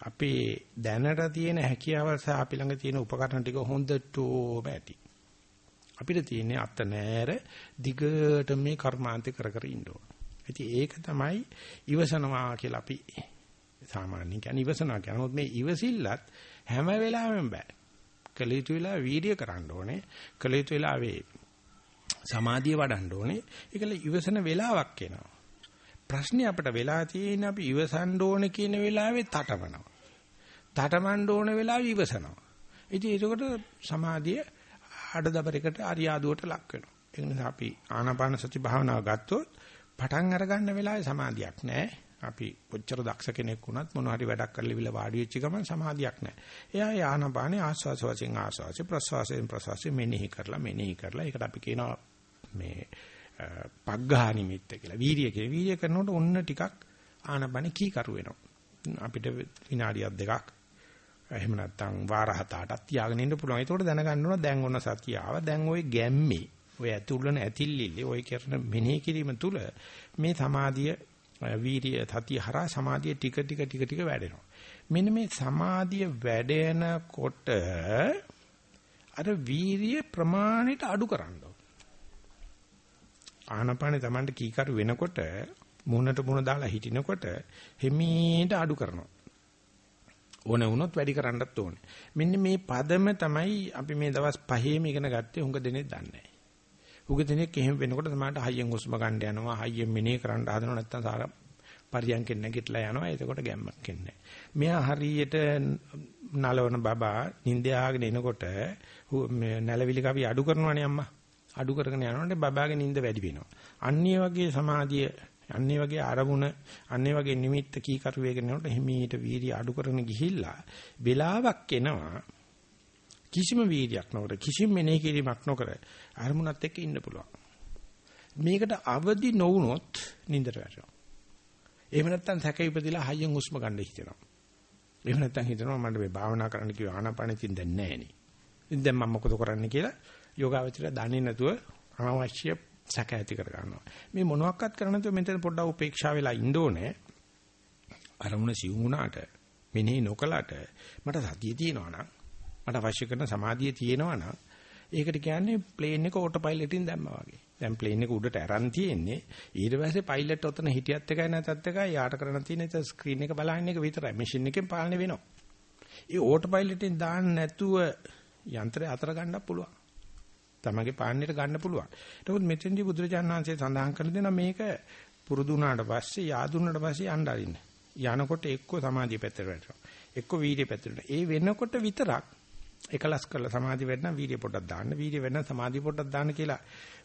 අපේ දැනට තියෙන හැකියාව සහ අපි ළඟ තියෙන උපකරණ ටික හොඳටම ඇති. අපිට තියෙන්නේ අත නෑර දිගට මේ කර්මාන්තේ කර කර ඉන්න ඕන. ඉතින් ඒක තමයි ඉවසනවා කියලා අපි සාමාන්‍යයෙන් කියන්නේ ඉවසනවා කියනොත් මේ ඉවසිල්ලත් හැම වෙලාවෙම බෑ. කළ යුතු වෙලාව වීර්ය කරන්න ඕනේ. කළ යුතු වෙලාවේ සමාධිය වඩන්න ඕනේ. ඒකල ඉවසන වෙලාවක් එනවා. ප්‍රශ්නේ අපිට වෙලා තියෙන අපි ඉවසන්න ඕනේ කියන වෙලාවේ තටමනවා. තටමන්න ඕන වෙලාවේ ඉවසනවා. ඉතින් ඒකට සමාධිය අඩදබරයකට අරියාදුවට ලක් වෙනවා. ඒ නිසා අපි ආනාපාන සති භාවනාව ගත්තොත් පටන් අරගන්න වෙලාවේ සමාධියක් නැහැ. අපි කොච්චර දක්ෂ කෙනෙක් වුණත් මොන හරි වැඩක් කරලා ඉවිල වාඩි වෙච්ච ගමන් සමාධියක් නැහැ. එයා ආනාපානේ ආස්වාස වශයෙන් ආස්වාසෙ ප්‍රස්වාසයෙන් ප්‍රස්වාසෙ මෙනෙහි කරලා මෙනෙහි කරලා ඒකට අපි කියනවා මේ පග්ඝා නිමිත්ත කියලා. වීර්ය කියලා. වීර්ය කරනකොට ඔන්න ටිකක් ආනපන කීකරු වෙනවා. අපිට විනාඩියක් දෙකක් එහෙම නැත්නම් වාර හත අටක් තියාගෙන ඉන්න පුළුවන්. ඒකට දැනගන්න ඕන දැන් ඔන්න සතිය ආව. දැන් ওই ගැම්මේ ඔය ඇතුළන ඇතිල්ලිලි ඔය කරන මෙනෙහි කිරීම තුළ මේ සමාධිය වීර්ය සතිය හරහා සමාධිය ටික ටික ටික ටික වැඩෙනවා. මෙන්න මේ සමාධිය වැඩෙනකොට අර වීර්ය ප්‍රමාණයට අඩු කරන්න ආනපානේ Tamanට කීකරු වෙනකොට මුහුණට මුහුණ දාලා හිටිනකොට හිමීට අඩු කරනවා. ඕන වුණොත් වැඩි කරන්නත් ඕනේ. මෙන්න මේ පදම තමයි අපි මේ දවස් පහේම ඉගෙන ගත්තේ හුඟ දෙනෙක් දන්නේ නැහැ. හුඟ දෙනෙක් එහෙම වෙනකොට තමයි හයියෙන් හුස්ම ගන්න යනවා, හයියෙන් මෙනේ කරන්න හදනවා නැත්නම් සාර පරියන්කෙන් නැගිටලා යනවා. එතකොට ගැම්මක් එන්නේ මෙයා හරියට නලවන බබා නිින්දයාගෙන එනකොට නැලවිලි කවි අඩු කරනවනේ අම්මා. අඩු කරගෙන යනකොට බබාගේ නිින්ද වැඩි වෙනවා. අන්නේ වගේ සමාධිය, අන්නේ වගේ අරමුණ, අන්නේ වගේ නිමිත්ත කීකරු වේගෙන යනකොට හිමීට වීර්ය අඩු කරගෙන ගිහිල්ලා වෙලාවක් එනවා. කිසිම වීර්යයක් නොකර, කිසිම මෙනෙහි කිරීමක් නොකර අරමුණත් එක්ක ඉන්න පුළුවන්. මේකට අවදි නොවුනොත් නිින්දට වැටෙනවා. එහෙම නැත්නම් සැක ඉපදිලා හයියෙන් හුස්ම ගන්න හිතෙනවා. එහෙම නැත්නම් හිතනවා මට මේ භාවනා කරන්න කිව්ව ආනාපානෙකින් දැන් නැහැ නේ. ඉතින් දැන් මම මොකද කරන්නේ කියලා යෝගාවචරය දන්නේ නැතුව අනවශ්‍ය සැක ඇති කර ගන්නවා. මේ මොනවාක්වත් කරන්නේ නැතුව මෙතන පොඩ්ඩක් උපේක්ෂා වෙලා ඉන්න ඕනේ. අරමුණ සිවුම් වුණාට මෙනෙහි නොකලට මට සතිය තියෙනවා නම් මට අවශ්‍ය කරන සමාධිය තියෙනවා නම් ඒකට කියන්නේ ප්ලේන් එක ඕටෝ පයිලට්ින් දැම්මා වගේ. දැන් ප්ලේන් එක උඩට අරන් තියෙන්නේ. ඊට පස්සේ පයිලට් ඔතන හිටියත් එකයි නැතත් එකයි යාට කරන්න තියෙන ස්ක්‍රීන් එක බලන එක විතරයි. මැෂින් එකෙන් පාලනය වෙනවා. ඒ ඕටෝ පයිලට්ෙන් දාන්න නැතුව යන්ත්‍රය අතර ගන්නත් පුළුවන්. තමගේ පාන්නේට ගන්න පුළුවන්. ඒකත් මෙතෙන්දී බුදුරජාණන් වහන්සේ සඳහන් කරලා දෙනවා මේක පුරුදු වුණාට පස්සේ යාදුනාට පස්සේ යන්න අරින්න. යනකොට එක්ක සමාධිය පැත්තට වැටෙනවා. එක්ක වීර්ය පැත්තට. ඒ වෙනකොට විතරක් එකලස් කරලා සමාධි වෙන්න වීර්ය පොඩ්ඩක් දාන්න. වීර්ය වෙන්න සමාධි පොඩ්ඩක් දාන්න කියලා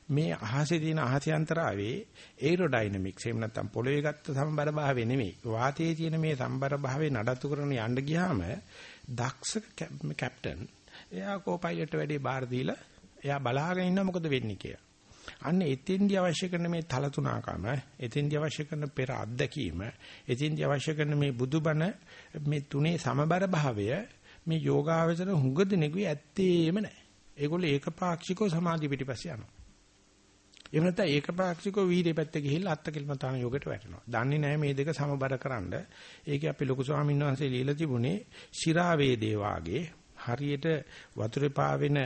මේ අහසේ තියෙන අහසයන්තරාවේ ඒරෝඩයිනමික්ස් එහෙම නැත්නම් පොළවේ ගත්ත සම්බර භාවය නෙමෙයි. වාතයේ තියෙන මේ සම්බර භාවය නඩත්තු කරන යන්න ගියාම දක්ෂ කැප්ටන් එයා කෝපයිලට් වැඩේ බාර දීලා එයා බලාගෙන ඉන්න මොකද වෙන්නේ කියලා. අන්න එතෙන්දී අවශ්‍ය කරන මේ තලතුණකම, එතෙන්දී අවශ්‍ය කරන පෙර අත්දැකීම, එතෙන්දී අවශ්‍ය කරන මේ බුදුබණ මේ තුනේ සමබර භාවය මේ යෝගාවචර හුඟ දෙනෙකුයි ඇත්තේම නැහැ. ඒගොල්ලෝ ඒකපාක්ෂිකව සමාධි පිටිපස්සේ යනවා. එහෙම නැත්නම් ඒකපාක්ෂිකව වීර්ය පැත්තේ ගිහිල්ලා අත්තකිලමතාන යෝගයට වැටෙනවා. දන්නේ නැහැ මේ දෙක සමබර කරන්න. ඒකේ අපි ලොකු ස්වාමීන් වහන්සේ লীලා තිබුණේ ශිරා වේදේ වාගේ හරියට වතුරේ පාවෙන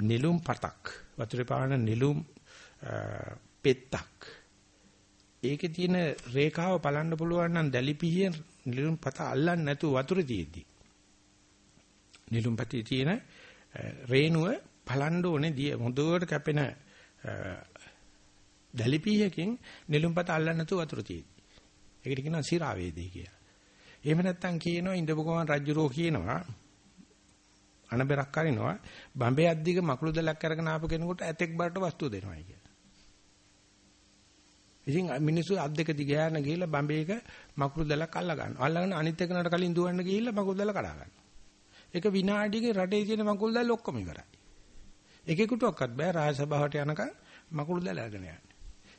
නිලුම් පතක් වතුරේ පාවෙන නිලුම් පෙත්තක් ඒකේ තියෙන රේඛාව බලන්න පුළුවන් නම් දැලිපිහිය නිලුම් පත අල්ලන්නේ නැතුව වතුරේ තියෙද්දි නිලුම් පතේ තියෙන රේණුව බලන්න ඕනේ දිය හොඳට කැපෙන දැලිපියකින් නිලුම්පත අල්ලන්න නැතුව වතුර තියෙන්නේ. ඒකට කියනවා සිරා වේදී කියලා. එහෙම නැත්නම් කියනවා ඉඳපු ගමන් රජුරෝ කියනවා අනබරක් කරිනවා බම්බේ අද්දික මකුළු දලක් අරගෙන ආපු කෙනෙකුට ඇතෙක් බරට වස්තුව දෙනවායි කියලා. ඉතින් මිනිස්සු අත් දෙක දිගෑන ගිහිල්ලා බම්බේක මකුළු දලක් අල්ල ගන්නවා. අල්ලගෙන අනිත් එකනට කලින් දුවන්න ගිහිල්ලා මකුළු දල කඩා ගන්නවා. ඒක විනාඩියක රටේ තියෙන මකුළු දල ඔක්කොම ඉවරයි. එකෙකුටවත් බෑ රාජසභාවට යනකම් මකුළු දැල අරගෙන යන්නේ.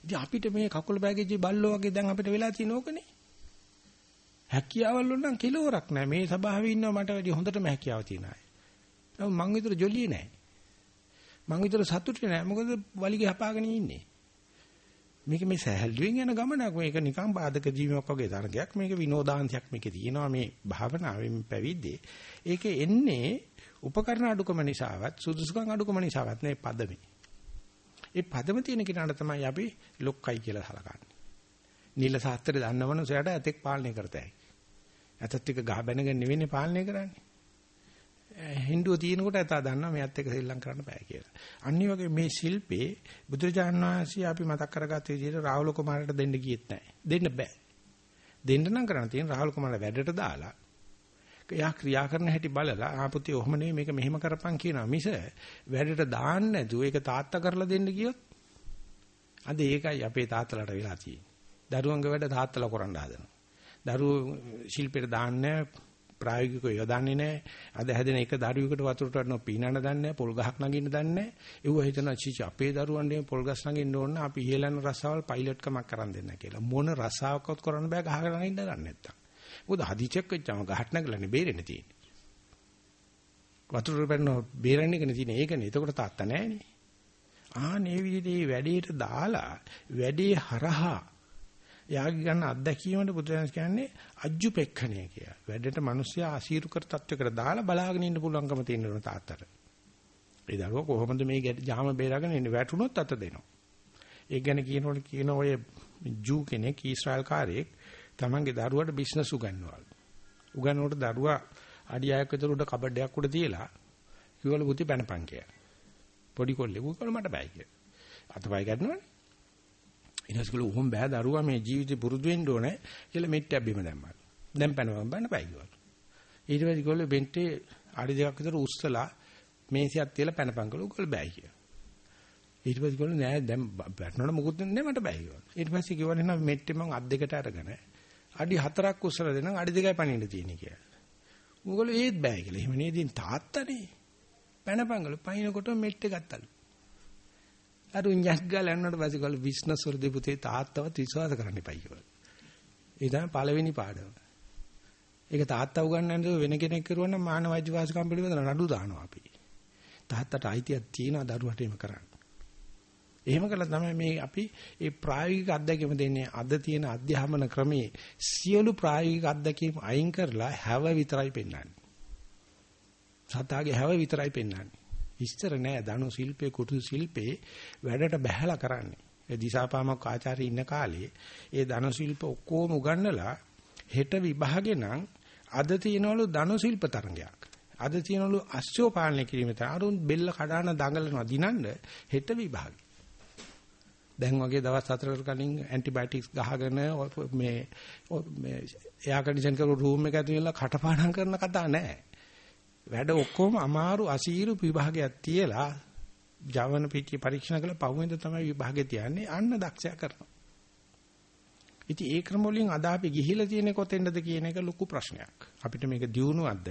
ඉතින් අපිට මේ කකුල බෑගේජි බල්ලෝ වගේ දැන් අපිට වෙලා තියෙන ඕකනේ. හැකියාවල් වල නම් කිලෝරක් නැහැ. මේ සභාවේ ඉන්නවා මට වැඩි හොඳටම හැකියාව තියෙන අය. නමුත් මං විතර ජොලියේ නැහැ. මං විතර සතුටේ නැහැ. මොකද වලිගේ හපාගෙන ඉන්නේ. මේක මේ සහැල්ලුවෙන් යන ගමනක් මේක නිකන් බාධක ජීවීමක් වගේ තරගයක් මේක විනෝදාංශයක් මේකේ තියෙනවා මේ භාවනාවෙන් පැවිද්දේ ඒකේ එන්නේ උපකරණ අඩුකම නිසාවත් සුදුසුකම් අඩුකම නිසාවත් නේ පදමේ. ඒ පදම තියෙන කෙනාට තමයි අපි ලොක්කයි කියලා සලකන්නේ. නිල සාත්‍රය දන්නවනම් සයට ඇතෙක් පාලනය කරතයි. ඇතත් ටික ගහ බැනගෙන නෙවෙයි පාලනය කරන්නේ. හින්දුව තියෙනකොට ඇතා දන්නවා මෙයත් එක්ක සෙල්ලම් කරන්න බෑ කියලා. අනිත් වගේ මේ ශිල්පේ බුදුරජාණන් වහන්සේ අපි මතක් කරගත්ත විදිහට රාහුල කුමාරට දෙන්න ගියෙත් නැහැ. දෙන්න බෑ. දෙන්න නම් කරන්න තියෙන රාහුල කුමාරට වැඩට දාලා එයා ක්‍රියා කරන හැටි බලලා ආපුතේ ඔහම නෙවෙයි මේක මෙහෙම කරපන් කියනවා මිස වැඩට දාන්න නැතුව ඒක තාත්තා කරලා දෙන්න ගියොත් අද ඒකයි අපේ තාත්තලාට වෙලා තියෙන්නේ දරුවන්ගේ වැඩ තාත්තලා කරන්න හදනවා දරුවෝ ශිල්පෙට දාන්නේ ප්‍රායෝගිකව යොදන්නේ නැහැ අද හැදෙන එක දරුවෙකුට වතුරට වටන පීනන්න දන්නේ නැහැ පොල් ගහක් නගින්න දන්නේ නැහැ ඒව හිතනවා චිචි අපේ දරුවන්ගේ පොල් ගස් නගින්න ඕන අපි ඉහළන රසාවල් පයිලට් කමක් කරන් දෙන්න කියලා මොන රසාවක්වත් කරන්න බෑ ගහකට නගින්න දන්නේ නැත්තම් මොකද හදිචක් වෙච්චම ගහට නැගලානේ බේරෙන්න තියෙන්නේ. වතුර පැන්න බේරන්න එකනේ තියෙන්නේ ඒකනේ. එතකොට තාත්තා නැහැනේ. ආනේ විදිහේ වැඩේට දාලා වැඩේ හරහා යාගි ගන්න අත්දැකීමට බුදුරජාණන් කියන්නේ අජ්ජුපෙක්ඛණය කියලා. වැඩේට මිනිස්සයා අසීරු කර තත්වයකට දාලා බලාගෙන ඉන්න පුළුවන්කම තියෙන උන තාත්තට. ඒ දරුවා කොහොමද මේ ජාම බේරාගෙන ඉන්නේ වැටුනොත් අත දෙනවා. ඒක ගැන කියනකොට කියන ඔය ජූ කෙනෙක් ඊශ්‍රායල් කාරයෙක් තමන්ගේ දරුවට බිස්නස් උගන්වවලු. උගන්වනකොට දරුවා අඩි 6ක් විතර උඩ කබඩයක් උඩ තියලා කිව්වලු පුතේ පැනපන් කියලා. පොඩි කොල්ලෙක් උගල මට බෑ කියලා. අතපය ගන්නවනේ. ඊනස්කල උහුම් බෑ දරුවා මේ ජීවිතේ පුරුදු වෙන්න ඕනේ කියලා මෙට්ටයක් බිම දැම්මා. දැන් පැනවම් බන්න බෑ කිව්වලු. ඊට පස්සේ කොල්ලේ බෙන්ටේ අඩි දෙකක් විතර උස්සලා මේසියක් තියලා පැනපන් කළා උගල බෑ කියලා. ඊට පස්සේ කිව්වලු නෑ දැන් වැටෙනවද මොකුත් නෑ මට බෑ කිව්වා. ඊට පස්සේ කිව්වනේ නම් මෙට්ටේ මං අත් දෙකට අරගෙන අඩි 4ක් උස්සලා දෙනම් අඩි 2යි පණින්න තියෙන කියලා. උගල ඒත් බෑ කියලා. එහෙම නේද? තාත්තනේ. පැනපංගල පයින්කොට මෙට්ට ගත්තලු. අර උන්ජස් ගාලා යනකොට පස්සේ කල බිස්නස් වල දෙපුතේ තාත්තවත් විශ්වාස කරන්න එපා කියලා. ඒ තමයි පළවෙනි පාඩම. ඒක තාත්තා උගන්වන්නේ වෙන කෙනෙක් කරුවා නම් මානව අයිතිවාසිකම් පිළිබඳව නඩු දානවා අපි. තාත්තට අයිතියක් තියෙනවා දරුවට එහෙම කරන්න. එහෙම කළා තමයි මේ අපි ඒ ප්‍රායෝගික අත්දැකීම දෙන්නේ අද තියෙන අධ්‍යාපන ක්‍රමයේ සියලු ප්‍රායෝගික අත්දැකීම් අයින් කරලා හැව විතරයි පෙන්වන්නේ. සතාගේ හැව විතරයි පෙන්වන්නේ. ඉස්තර නෑ ධනු ශිල්පේ කුතු ශිල්පේ වැඩට බහැලා කරන්නේ. ඒ දිසාපාමක ආචාර්ය ඉන්න කාලේ ඒ ධනු ශිල්ප ඔක්කොම උගන්නලා හෙට විභාගේ නම් අද තියනවලු ධනු ශිල්ප තරංගයක්. අද තියනවලු අශ්වෝ පාලනය කිරීම තරම් අරුන් බෙල්ල කඩාන දඟලනවා දිනන්න හෙට විභාගේ. දැන් වගේ දවස් 4කට කලින් ඇන්ටිබයොටික්ස් ගහගෙන මේ මේ එයා කන්ඩිෂන් කරපු රූම් එක ඇතුළේ ඉන්න කටපාඩම් කරන කතා නැහැ. වැඩ ඔක්කොම අමාරු අසීරු විභාගයක් තියලා ජවන පිටිය පරීක්ෂණ කළ පහුවෙන්ද තමයි විභාගේ තියන්නේ අන්න දක්ෂයා කරනවා. ඉතින් ඒ ක්‍රම වලින් අද අපි ගිහිලා තියෙන කොතෙන්ද කියන එක ලොකු ප්‍රශ්නයක්. අපිට මේක දියුණුවක්ද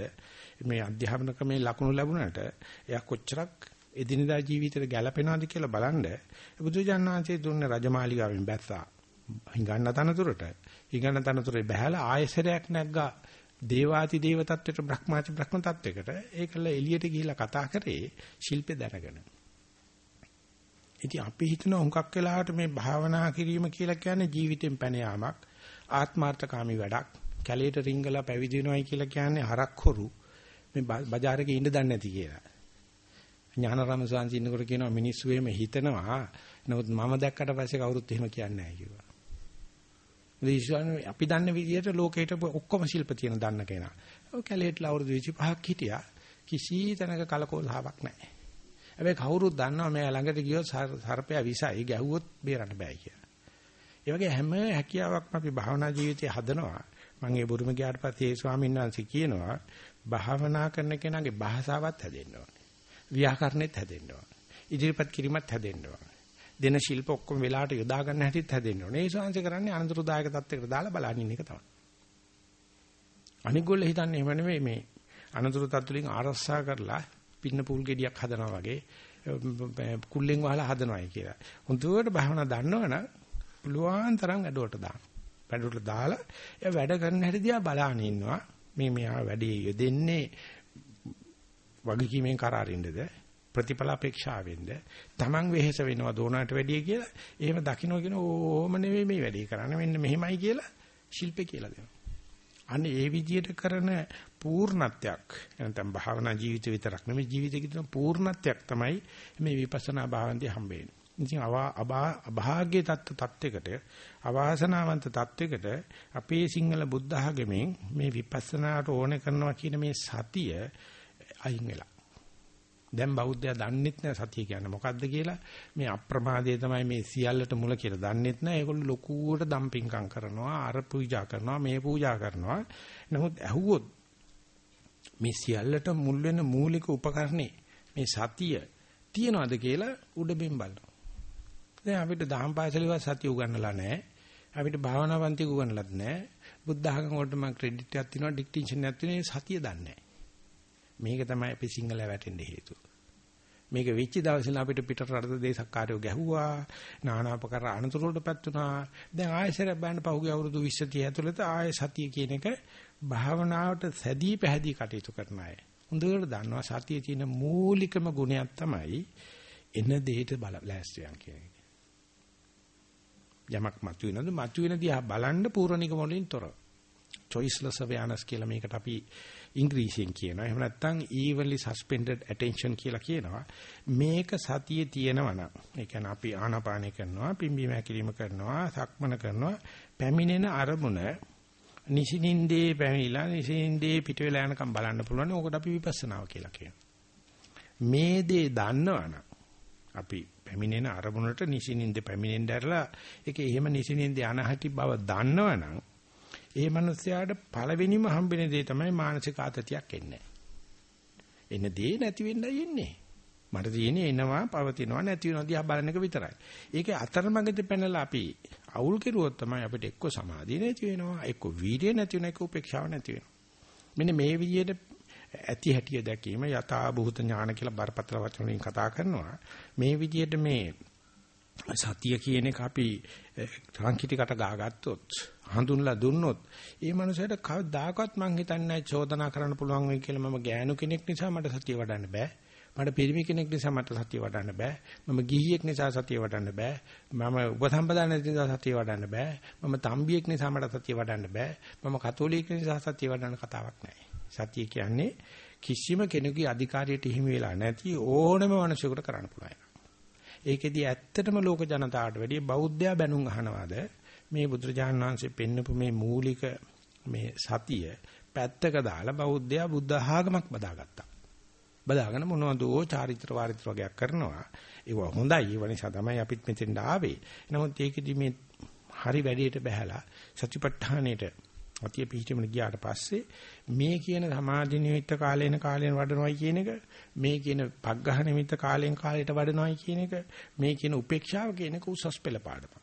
මේ අධ්‍යාපන ක්‍රමේ ලකුණු ලැබුණාට එයා කොච්චරක් එදිනදා ජීවිතේට ගැළපෙනවද කියලා බලන්න බුදුජානනාංශයේ දුන්න රජමාලිගාවෙන් බැස්සා. හිඟන්න තනතුරට. හිඟන්න තනතුරේ බහැලා ආයසරයක් නැග්ගා දේවාති දේව තත්වයට බ්‍රහ්මාති බ්‍රහ්ම තත්වයකට ඒකල එළියට ගිහිලා කතා කරේ ශිල්පේ දැනගෙන. ඉතින් අපි හිතන හුඟක් වෙලාවට මේ භාවනා කිරීම කියලා කියන්නේ ජීවිතෙන් පැන යාමක් ආත්මార్థකාමී වැඩක්. කැලේට රිංගලා පැවිදි වෙනවයි කියලා කියන්නේ හරක්හොරු මේ බજારකේ ඉන්න දන්නේ නැති කියලා. ඥානරම සාන්ති ඉන්නකොට කියනවා මිනිස්සු එහෙම හිතනවා. නමුත් මම දැක්කට පස්සේ කවුරුත් එහෙම කියන්නේ නැහැ කිව්වා. විශ්වාස අපි දන්න විදිහට ලෝකේට ඔක්කොම ශිල්ප තියෙන දන්න කෙනා. ඔය කැලේට අවුරුදු 25ක් හිටියා. කිසි තැනක කලකෝලහාවක් නැහැ. හැබැයි කවුරුත් දන්නවා මෙයා ළඟට ගියොත් සර්පයා විසයි ගැහුවොත් බේරන්න බෑ කියලා. ඒ වගේ හැම හැකියාවක්ම අපි භාවනා ජීවිතයේ හදනවා. මම ඒ බුරුම ගියාට පස්සේ ඒ ස්වාමීන් වහන්සේ කියනවා භාවනා කරන කෙනාගේ භාෂාවත් හැදෙන්න ඕනේ. ව්‍යාකරණෙත් හැදෙන්න ඕනේ. ඉදිරිපත් කිරීමත් හැදෙන්න ඕනේ. දෙන ශිල්ප ඔක්කොම වෙලාවට යොදා ගන්න හැටිත් හැදෙන්න ඕනේ. ඒ ශාංශ කරන්නේ අනතුරුදායක තත්යකට දාලා බලන්න ඉන්න එක තමයි. අනික ගොල්ල හිතන්නේ එහෙම නෙමෙයි මේ අනතුරු තත් වලින් ආරක්ෂා කරලා පින්න පූල් ගෙඩියක් හදනවා වගේ කුල්ලෙන් වහලා හදනවායි කියලා. හොඳට භාවනා දන්නවනම් පුළුවන් තරම් ඇඩුවට දාන්න. ඇඩුවට දාලා එයා වැඩ කරන හැටි දිහා බලාගෙන ඉන්නවා. මේ මෙයා වැඩේ යෙදෙන්නේ වගකීමෙන් කරාරින්නද ප්‍රතිඵල අපේක්ෂාවෙන්ද Taman වෙහෙස වෙනවා දෝනාට වැඩිය කියලා එහෙම දකින්න කියන ඕම නෙවෙයි මේ වැඩේ කරන්නේ මෙන්න මෙහෙමයි කියලා ශිල්පේ කියලා දෙනවා. අනේ ඒ විදිහට කරන පූර්ණත්වයක් නැත්නම් භාවනා ජීවිත විතරක් නෙමෙයි ජීවිතේ කියන පූර්ණත්වයක් තමයි මේ විපස්සනා භාවන්තිය හම්බෙන්නේ. ඉතින් අභාග්‍ය තත්ත්ව තත්වයකට අවාසනාවන්ත තත්වයකට අපේ සිංහල බුද්ධ ආගමෙන් මේ විපස්සනාට ඕනේ කරනවා කියන මේ සතිය අයින් වෙලා. දැන් බෞද්ධයා දන්නෙත් නෑ සතිය කියන්නේ මොකද්ද කියලා. මේ අප්‍රමාදයේ තමයි මේ සියල්ලට මුල කියලා දන්නෙත් නෑ. ඒගොල්ලෝ ලොකුවට දම්පින්කම් කරනවා, අර පූජා කරනවා, මේ පූජා කරනවා. නමුත් ඇහුවොත් මේ සියල්ලට මුල් වෙන මූලික උපකරණේ මේ සතිය තියනවාද කියලා උඩබිම් බලනවා. දැන් අපිට දහම් පාසලේවත් සතිය උගන්වලා නැහැ. අපිට භාවනා පන්ති උගන්වලත් නැහැ. බුද්ධ ධර්ම වලට මම ක්‍රෙඩිට් එකක් තියෙනවා, ඩික්ටිෂන් එකක් තියෙනවා. සතිය දන්නේ නැහැ. මේක තමයි අපි සිංහල වැටෙන්න හේතුව. මේක වෙච්ච දවසේ අපිට පිට රට දේශකාරයෝ ගැහුවා නානාපකර අනතුරු වලටපත් වුණා. දැන් ආයෙසර බෑන්න පහුගිය අවුරුදු 20 30 ඇතුළත ආයෙ සතිය කියන එක භාවනාවට සැදී පැහැදී කටයුතු කරන අය. හොඳට දන්නවා සතියේ තියෙන මූලිකම ගුණයක් තමයි එන දෙයට බල ලෑස්තියන් කියන එක. යමක් මතුවෙනද මතුවෙන දිහා බලන්න පූර්ණිකම වලින් තොරව. choiceless awareness කියලා මේකට අපි ඉංග්‍රීසියෙන් කියනවා. එහෙම නැත්නම් evenly suspended attention කියලා කියනවා. මේක සතියේ තියෙනවා නම් ඒ කියන්නේ අපි ආනාපානය කරනවා, පිම්බීම හැකිලිම කරනවා, සක්මන කරනවා, පැමිණෙන අරමුණ නිසිනින්දේ පැමිණිලා නිසිනින්දේ පිට වෙලා යනකම් බලන්න පුළුවන්. ඕකට අපි විපස්සනාව කියලා කියනවා. මේ දේ දන්නවනම් අපි පැමිණෙන අරමුණට නිසිනින්ද පැමිණෙන්න ඇරලා ඒක එහෙම නිසිනින්ද අනහටි බව දන්නවනම් ඒ මනුස්සයාට පළවෙනිම හම්බෙන දේ තමයි මානසික ආතතියක් එන්නේ. එන දේ නැති වෙන්නයි එන්නේ. මට තියෙන්නේ එනවා පවතිනවා නැති වෙනවා දිහා බලන එක විතරයි. ඒකේ අතරමඟදී පැනලා අපි අවුල් කෙරුවොත් තමයි අපිට එක්ක සමාධිය නැති වෙනවා, එක්ක වීර්යය නැති වෙනවා, එක්ක උපේක්ෂාව නැති වෙනවා. මෙන්න මේ විදිහට ඇති හැටිය දැකීම යථා භූත ඥාන කියලා බරපතල වචන වලින් කතා කරනවා. මේ විදිහට මේ සතිය කියන එක අපි සංකීටිකට ගාගත්තොත් හඳුන්ලා දුන්නොත් ඒ මනුස්සයට කවදාකවත් මං හිතන්නේ චෝදනා කරන්න පුළුවන් වෙයි කියලා මම ගෑනු කෙනෙක් නිසා මට සතිය වඩන්න බෑ. මට පිරිමි කෙනෙක් නිසා මට සතිය වඩන්න බෑ. මම ගිහියෙක් නිසා සතිය වඩන්න බෑ. මම උපසම්පදාන නිසා සතිය වඩන්න බෑ. මම තම්බියෙක් නිසා මට සතිය වඩන්න බෑ. මම කතෝලික නිසා සතිය වඩන්න කතාවක් නැහැ. සතිය කියන්නේ කිසිම කෙනෙකුගේ අධිකාරියට හිමි වෙලා නැති ඕනම මිනිසෙකුට කරන්න පුළුවන්. ඒකෙදි ඇත්තටම ලෝක ජනතාවට වැඩිය බෞද්ධයා බැනුම් අහනවාද මේ බුදුරජාණන් වහන්සේ පෙන්නපු මේ මූලික මේ සතිය පැත්තක දාලා බෞද්ධයා බුද්ධ ආගමක් බදාගත්තා. බදාගෙන මොනවදෝ චාරිත්‍ර වාරිත්‍ර වගේක් කරනවා. ඒව හොඳයි. ඒව නිසා තමයි අපිත් මෙතෙන්ට ආවේ. නමුත් ඒකෙදි මේ හරි වැඩේට බහැලා සතිපට්ඨානෙට අතිය පිහිටීමන ගියාට පස්සේ මේ කියන සමාධි නිමිත්ත කාලේන කාලේන වඩනවයි කියන එක මේ කියන පග්ඝහ නිමිත්ත කාලෙන් කාලයට වඩනවයි කියන එක මේ කියන උපේක්ෂාව කියන එක උසස් පෙළ පාඩම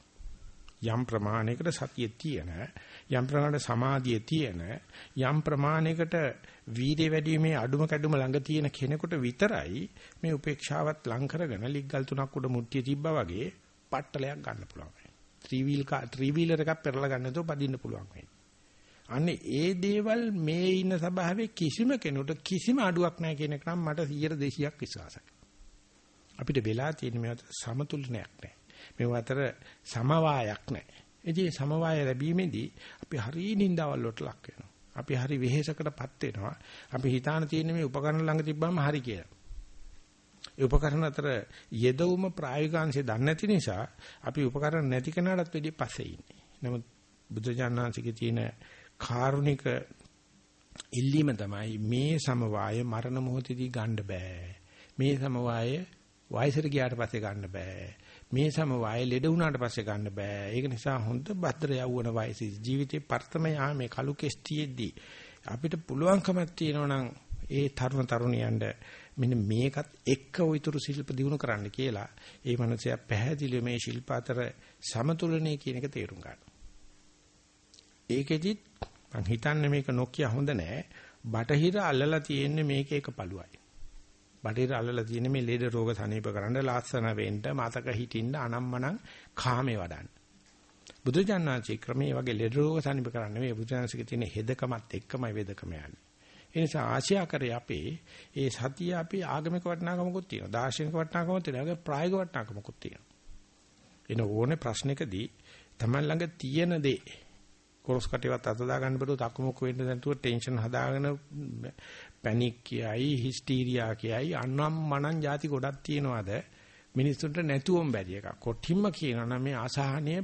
යම් ප්‍රමාණයකට සතිය තියෙන යම් ප්‍රමාණයකට සමාධිය තියෙන යම් ප්‍රමාණයකට වීර්ය වැඩිීමේ අඩුම කැඩුම ළඟ තියෙන කෙනෙකුට විතරයි මේ උපේක්ෂාවත් ලං කරගෙන ලිග්ගල් තුනක් උඩ මුට්ටිය තිබ්බා වගේ පට්ටලයක් ගන්න පුළුවන්. ත්‍රිවීල් ත්‍රිවීලර් එකක් පෙරලා ගන්න නැතුව පදින්න පුළුවන් වෙයි. අන්නේ ඒ දේවල් මේ ඉන්න සභාවේ කිසිම කෙනෙකුට කිසිම අඩුවක් නැහැ කියන එක නම් මට 100 200ක් විශ්වාසයි. අපිට වෙලා තියෙන මේ අතර සමතුලනයක් නැහැ. මේ අතර සමவாயයක් නැහැ. ඉතින් සමவாய ලැබීමේදී අපි හරිය නින්දාවල් වලට ලක් වෙනවා. අපි හරි වෙහෙසකටපත් වෙනවා. අපි හිතාන තියෙන මේ උපකරණ ළඟ තිබ්බම හරි කියලා. ඒ උපකරණ අතර යෙදවුම ප්‍රායෝගිකාංශය දන්නේ නැති නිසා අපි උපකරණ නැති කෙනාටත් වැඩිය පස්සේ ඉන්නේ. නමුත් බුද්ධ ඥානසිකේ තියෙන කාරුණික ඉල්ලීම තමයි මේ සමவாய මරණ මොහොතදී ගන්න බෑ. මේ සමவாய වයසට ගියාට පස්සේ ගන්න බෑ. මේ සමவாய ලෙඩ වුණාට පස්සේ ගන්න බෑ. ඒක නිසා හොඳ භද්‍ර යවුවන වයසේ ජීවිතේ පර්තම යාමේ කලු කෙස්ටිෙද්දී අපිට පුළුවන්කමක් තියෙනවා නම් ඒ තරුණ තරුණියන්ට මෙන්න මේකත් එක්ක උතුරු ශිල්ප දිනු කරන්න කියලා ඒ මනුස්සයා පැහැදිලිව මේ ශිල්ප අතර සමතුලනය කියන එක තේරුම් ගන්නවා. ඒකෙදිත් මං හිතන්නේ මේක නොකිය හොඳ නෑ. බටහිර අල්ලලා තියෙන්නේ මේක එක පළුවයි. බටහිර අල්ලලා තියෙන්නේ මේ ලෙඩ රෝග සනීප කරන්න ලස්සන වෙන්න මතක හිටින්න අනම්මනම් කාමේ වඩන්න. බුදුජානනාචි ක්‍රමයේ වගේ ලෙඩ රෝග සනීප කරන්න මේ බුදුජානසික තියෙන හෙදකමත් එක්කමයි වේදකම යන්නේ. ඒ නිසා ආශියාකරේ අපේ ඒ සතිය අපි ආගමික වටිනාකමකුත් තියෙනවා. දාර්ශනික වටිනාකමකුත් තියෙනවා. ප්‍රායෝගික වටිනාකමකුත් තියෙනවා. එන ඕනේ ප්‍රශ්නකදී Taman ළඟ තියෙන දේ කොරස් කටේවත් අත දා ගන්න බැරුව තකුමුක් වෙන්න නැතුව ටෙන්ෂන් හදාගෙන පැනික් කියයි හිස්ටීරියා කියයි අනම් මනන් જાති ගොඩක් තියනවාද මිනිස්සුන්ට නැතුවම බැරි එකක්. කොටිම්ම කියනවා නම් මේ අසහනය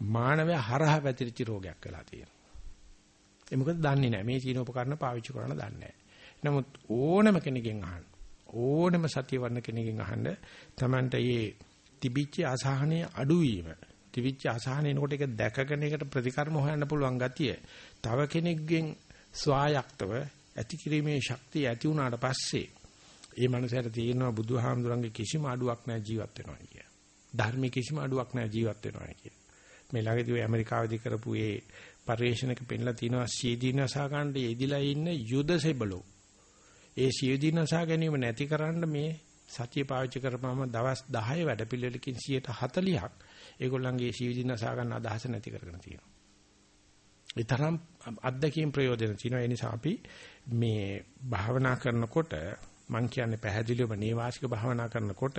මානවය හරහා පැතිරිච්ච රෝගයක් වෙලා තියෙනවා. ඒ මොකද දන්නේ නැහැ. මේ චීන උපකරණ පාවිච්චි කරන්න දන්නේ නැහැ. නමුත් ඕනම කෙනෙක්ගෙන් අහන්න. ඕනම සතිය වර්ණ කෙනෙක්ගෙන් අහන්න Tamanට මේ තිබිච්ච අසහනය අඩුවීම තිවිච්ච අසහන එනකොට ඒක දැකගෙන ඒකට ප්‍රතිකර්ම හොයන්න පුළුවන් ගතිය. තව කෙනෙක්ගෙන් ස්වායක්තව ඇති කිරීමේ ශක්තිය ඇති වුණාට පස්සේ ඒ මනසට තියෙනවා බුදුහාමුදුරන්ගේ කිසිම අඩුවක් නැහැ ජීවත් වෙනවා කිය. ධර්මයේ කිසිම අඩුවක් නැහැ ජීවත් වෙනවා කිය. මේ ළඟදී ඔය ඇමරිකාවේදී කරපු ඒ පරිශ්‍රණයක පෙන්ලා තිනවා සීදීනසා ගන්න යෙදිලා ඉන්න යුදසෙබලෝ. ඒ සීදීනසා ගැනීම නැතිකරන්න මේ සතිය පාවිච්චි කරපුවම දවස් 10 වැඩපිළිවෙලකින් 140ක් ඒගොල්ලන්ගේ ජීවිතිනසා ගන්න අදහස නැති කරගෙන තියෙනවා. ඒ තරම් අත්දැකීම් ප්‍රයෝජන තියෙනවා. ඒ නිසා අපි මේ භාවනා කරනකොට මම කියන්නේ පැහැදිලිවම නේවාසික භාවනා කරනකොට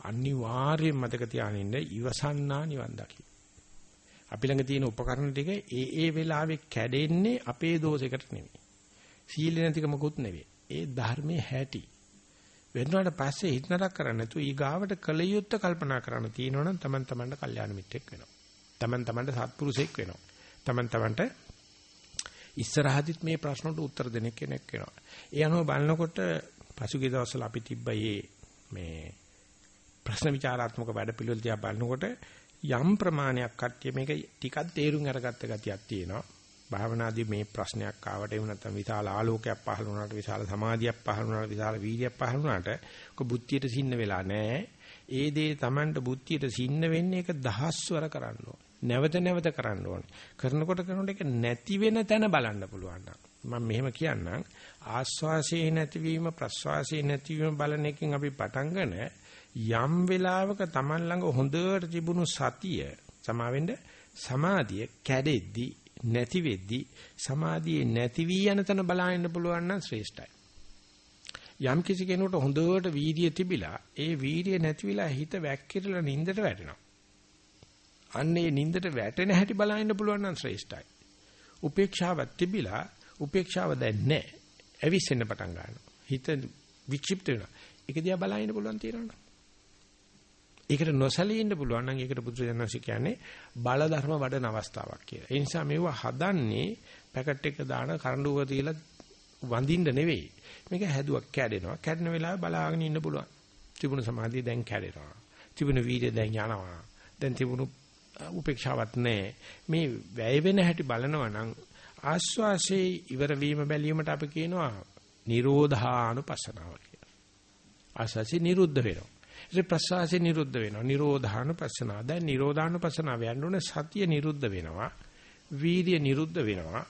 අනිවාර්යයෙන් මතක තියාගන්න ඉවසන්නා නිවන් දකි. අපි ළඟ තියෙන උපකරණ ටික ඒ ඒ වෙලාවේ කැඩෙන්නේ අපේ දෝෂයකට නෙමෙයි. සීල නැතිකමකුත් නෙවෙයි. ඒ ධර්මයේ හැටි. වෙනාට පස්සේ හිත නරක කරන්නේ නැතුව ඊගාවට කලියුත්ත කල්පනා කරන්න තියෙනවනම් Taman Tamanට කල්යාණ මිත්‍රෙක් වෙනවා. Taman Tamanට සත්පුරුෂෙක් වෙනවා. Taman Tamanට ඉස්සරහදිත් මේ ප්‍රශ්නට උත්තර දෙන්න කෙනෙක් වෙනවා. ඒ අනුව බලනකොට පසුගිය දවස්වල අපි තිබ්බයේ මේ ප්‍රශ්න විචාරාත්මක වැඩපිළිවෙල දිහා බලනකොට යම් ප්‍රමාණයක් කට්ටිය මේක ටිකක් තේරුම් අරගත්ත ගතියක් තියෙනවා. භාවනාදී මේ ප්‍රශ්නයක් ආවට එහෙම නැත්නම් විශාල ආලෝකයක් පහළ වුණාට විශාල සමාධියක් පහළ වුණාට විශාල වීර්යයක් පහළ වුණාට ඔක බුද්ධියට සින්න වෙලා නැහැ. ඒ දේ Tamanට බුද්ධියට සින්න වෙන්නේ ඒක දහස්වර කරන්න ඕනේ. නැවත නැවත කරන්න ඕනේ. කරනකොට කරනකොට ඒක නැති වෙන තැන බලන්න පුළුවන් මම මෙහෙම කියන්නම් ආස්වාසේ නැතිවීම ප්‍රස්වාසේ නැතිවීම බලන එකෙන් අපි පටන් යම් වෙලාවක Taman ළඟ හොඳට තිබුණු සතිය සමාවෙන්න සමාධිය කැඩෙද්දී නැති වෙද්දි සමාධියේ නැති වී යන තැන බලන්න පුළුවන් නම් ශ්‍රේෂ්ඨයි. යම් කිසි කෙනෙකුට හොඳට වීර්යය තිබිලා ඒ වීර්යය නැතිවිලා හිත වැක්කිරලා නින්දට වැටෙනවා. අන්න ඒ නින්දට වැටෙන හැටි බලන්න පුළුවන් නම් ශ්‍රේෂ්ඨයි. උපේක්ෂාවක් තිබිලා උපේක්ෂාව දැන් නැහැ. ඇවිස්සෙන්න පටන් ගන්නවා. හිත වික්ෂිප්ත වෙනවා. ඒක දිහා බලන්න පුළුවන් තියනවනේ. ඒකට නොසලී ඉන්න පුළුවන් නම් ඒකට බුදුරජාණන්සේ කියන්නේ බල ධර්ම වඩන අවස්ථාවක් කියලා. ඒ නිසා මේව හදන්නේ පැකට් එක දාන කරඬුව තියලා වඳින්න නෙවෙයි. මේක හැදුවක් කැඩෙනවා. කැඩෙන වෙලාවේ බලාගෙන ඉන්න පුළුවන්. තිබුණු සමාධිය දැන් කැඩෙනවා. තිබුණු වීර්ය දැන් යනවා. දැන් තිබුණු උපේක්ෂාවක් නැහැ. මේ වැය වෙන හැටි බලනවා නම් ආස්වාසේ ඉවර වීම බැලීමට අපි කියනවා නිරෝධානුපස්සනාව කියලා. ආස්වාසේ නිරුද්ධ වෙනවා. ඉතින් ප්‍රසවාසයේ නිරුද්ධ වෙනවා. නිරෝධානුපස්සනාව. දැන් නිරෝධානුපස්සනාව යන්න සතිය නිරුද්ධ වෙනවා. වීර්ය නිරුද්ධ වෙනවා.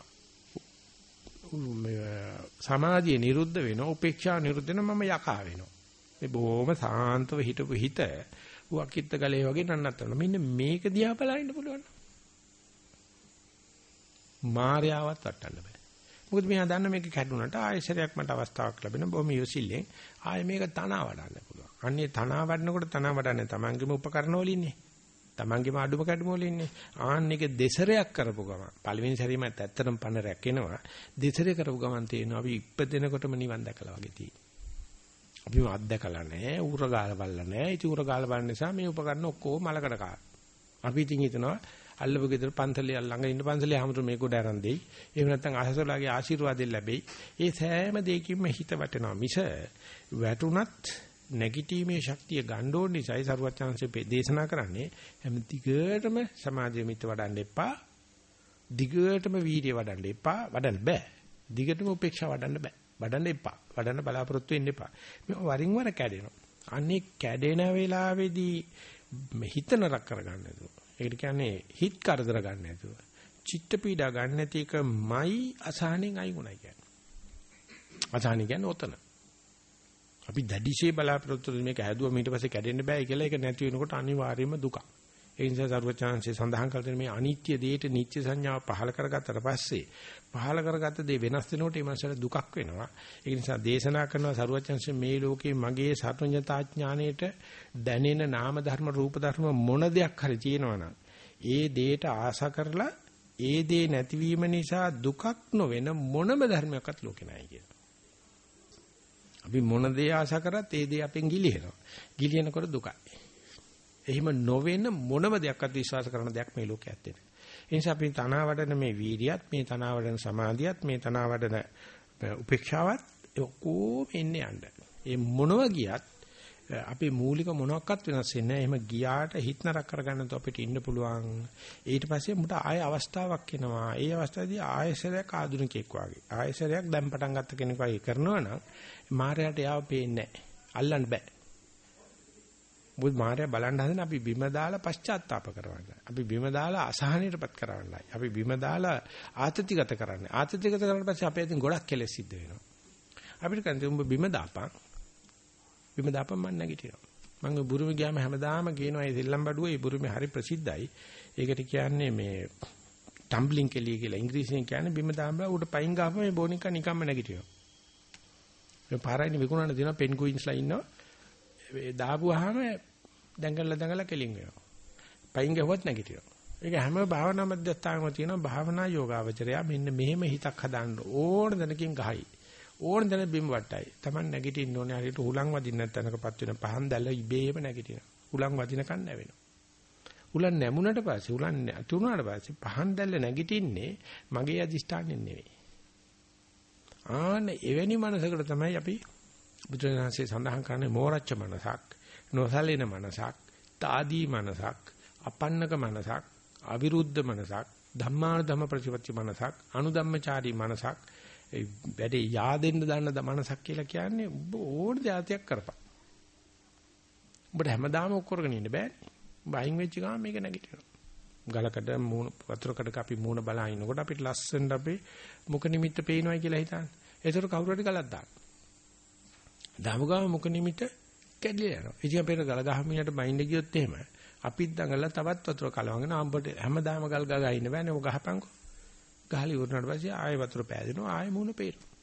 සමාධිය නිරුද්ධ වෙනවා. උපේක්ෂා නිරුද්ධ වෙනවා. මම යකා වෙනවා. මේ බොහොම සාන්තව හිටපු හිත වකිත්ත ගලේ වගේ නන්නත් වෙනවා. මෙන්න මේක දිහා බලන්න පුළුවන්. මායාවත් වටන්න බෑ. මොකද මෙයා දන්න මේක කැඩුනට ආයෙසරයක් මට අවස්ථාවක් ලැබෙන බොහොම යොසිල්ලෙන් ආයෙ මේක තනවා වඩන්න පුළුවන්. අන්නේ තනවා වඩනකොට තනවා වඩන්නේ තමන්ගේම උපකරණ වලින්නේ. තමන්ගේම අඩුම කැඩුම වලින්නේ. ආන්න එක දෙසරයක් කරපු ගමන් පළවෙනි සැරේමත් ඇත්තටම පන්නරයක් එනවා. දෙසරේ කරපු ගමන් තියෙනවා අපි ඉපදෙනකොටම නිවන් දැකලා වගේ තියෙනවා. අපි අත්දකලා නැහැ, ඌර ගාලා බලලා නැහැ. ඉතින් ඌර ගාලා බලන නිසා මේ උපකරණ ඔක්කොම මලකට කාලා. අපි ඉතින් හිතනවා අල්ලපු ගෙදර පන්සලේ ළඟ ඉන්න පන්සලේ හැමෝටම මේක උඩ අරන් දෙයි. එහෙම නැත්නම් අහසලාගේ ආශිර්වාදයෙන් ලැබෙයි. ඒ සෑම දෙයකින්ම හිත වැටෙනවා. මිස වැටුණත් නැගිටීමේ ශක්තිය ගන්න ඕන නිසායි සරුවචාන්සේ දේශනා කරන්නේ හැම දිගටම සමාධිය මිත වඩන්න එපා. දිගටම වීර්ය වඩන්න එපා. වඩන්න බෑ. දිගටම උපේක්ෂා වඩන්න බෑ. වඩන්න එපා. වඩන්න බලාපොරොත්තු වෙන්න එපා. මේ වරින් වර කැඩෙනවා. අනේ කැඩෙන වෙලාවේදී හිත නරක කරගන්න නේද? ඒකට කියන්නේ හිත කරදර ගන්න නැතුව. චිත්ත පීඩා ගන්න නැති එකමයි අසහනෙන් අයිගුණයි කියන්නේ. අසහන කියන්නේ ඔතන. අපි දැඩිශේ බලාපොරොත්තු මේක හැදුවා ඊට පස්සේ කැඩෙන්න බෑ කියලා ඒක නැති වෙනකොට අනිවාර්යයෙන්ම දුකක්. ඒ නිසා සර්වචාන්සේ සඳහන් කළ මේ අනිත්‍ය දෙයට නිත්‍ය සංඥාව පහල කරගත්තට පස්සේ පහල කරගත්ත දේ වෙනස් වෙනකොට ඒ මනසට දුකක් වෙනවා. ඒ නිසා දේශනා කරනවා සර්වචාන්සේ මේ ලෝකේ මගේ සර්වඥතා ඥාණයට දැනෙන නාම ධර්ම රූප ධර්ම මොන දෙයක් හරි තියෙනවනම් ඒ දෙයට ආශා කරලා ඒ දේ නැතිවීම නිසා දුකක් නොවන මොනම ධර්මයක්වත් ලෝකේ නැහැ කියලා. අපි මොන දේ ආශා කරත් ඒ දේ අපෙන් ගිලිහෙනවා. ගිලිනකොට දුකයි. එහෙම නොවෙන මොනම දෙයක්වත් විශ්වාස කරන දෙයක් මේ ලෝකයේ ඇත්තේ නැහැ. ඒ නිසා අපි තනවාඩන මේ වීරියත්, මේ තනවාඩන සමාධියත්, මේ තනවාඩන උපේක්ෂාවත් ඔක්කොම එන්නේ යන්න. ඒ මොනව ගියත් අපේ මූලික මොනක්වත් වෙනස් වෙන්නේ නැහැ. එහෙම ගියාට හිත නරක කරගන්න તો අපිට ඉන්න පුළුවන්. ඊට පස්සේ මුට ආය අවස්ථාවක් එනවා. ඒ අවස්ථාවේදී ආයසරයක් ආධුනිකෙක් වගේ. ආයසරයක් දැන් පටන් ගත්ත කෙනෙක් වගේ කරනවා නම් මායයට යාව පේන්නේ නැහැ. අල්ලන්න බෑ. බුද් මාර්යා බලන්න හදන අපි බිම දාලා පශ්චාත්තාප කරවන්න. අපි බිම දාලා අසහනයටපත් කරවන්නයි. අපි බිම දාලා ආතතිගත කරන්නේ. ආතතිගත කරලා පස්සේ අපේ අතින් ගොඩක් කෙලෙස් සිද්ධ වෙනවා. අපිට කියන්නේ උඹ බිම දාපන්. බිම දාපන් මම නැගිටිනවා. මම බුරුමේ ගියාම හැමදාම කියනවා මේ සෙල්ලම් බඩුව ඒ බුරුමේ හරි ප්‍රසිද්ධයි. ඒකට කියන්නේ මේ ටම්බ්ලින් කෙලිය කියලා ඉංග්‍රීසියෙන් කියන්නේ බිම දාම්බලා උඩ පයින් ගහපම මේ බෝනික නිකම්ම නැගිටිනවා. මේ පාරයිනේ විකුණන දින පෙන් කුයින්ස්ලා ඉන්නවා. ඒ දාපුවාම දැඟලලා දැඟලලා කෙලින් වෙනවා. පයින් ගහුවත් නැගිටිනවා. ඒක හැම භාවනා මධ්‍යස්ථානම තියෙනවා භාවනා යෝගාවචරය මෙන්න මෙහෙම හිතක් හදාන්න ඕන දැනකින් ගහයි. ඕන දැන බිම් වට්ටයි. Taman නැගිටින්න ඕනේ හරියට උලන් වදින්න නැත්නම්කපත් වෙන පහන් දැල්ල ඉබේම නැගිටිනවා. උලන් වදිනකන් නැවෙනවා. උලන් නැමුණට පස්සේ උලන් නැතුණාට පස්සේ පහන් දැල්ල නැගිටින්නේ මගේ අදිෂ්ඨානෙන් නෙවෙයි. ආන එවැනි මනසකට තමයි අපි බුදුරජාණන්සේ සඳහන් කරන්නේ මෝරච්ච මනසක්, නොසලින මනසක්, తాදී මනසක්, අපන්නක මනසක්, අවිරුද්ධ මනසක්, ධම්මානුධම්ම ප්‍රතිපත්ති මනසක්, අනුධම්මචාරී මනසක්, වැඩේ yaadෙන්න දන්න මනසක් කියලා කියන්නේ ඔබ ඕන જાතියක් කරපන්. ඔබට හැමදාම ඔක්කොරගෙන ඉන්න බෑනේ. බයින් වෙච්ච ගමන් මේක නැගිටිනවා. ගලකට මූණ වතුරකට අපි මූණ බලා ඉනකොට අපිට ලස්සනට අපේ මුඛ නිමිත්ත පේනවායි කියලා හිතන්නේ. ඒතර කවුරු හරි ගලක් දාන්න. දාමුගාම මුඛ නිමිත්ත කැඩලිලා යනවා. ඉතින් අපේ ගල ගහමියට බයින්ද ගියොත් එහෙම අපිත් දඟලලා තවත් වතුර කලවගෙන ආඹට හැමදාම ගල් ගගා ඉන්න බෑනේ ඔය ගහපන්කෝ. ගහලි උරනට පස්සේ ආයෙ වතුර පෑදෙනවා ආයෙ මූණ පේනවා.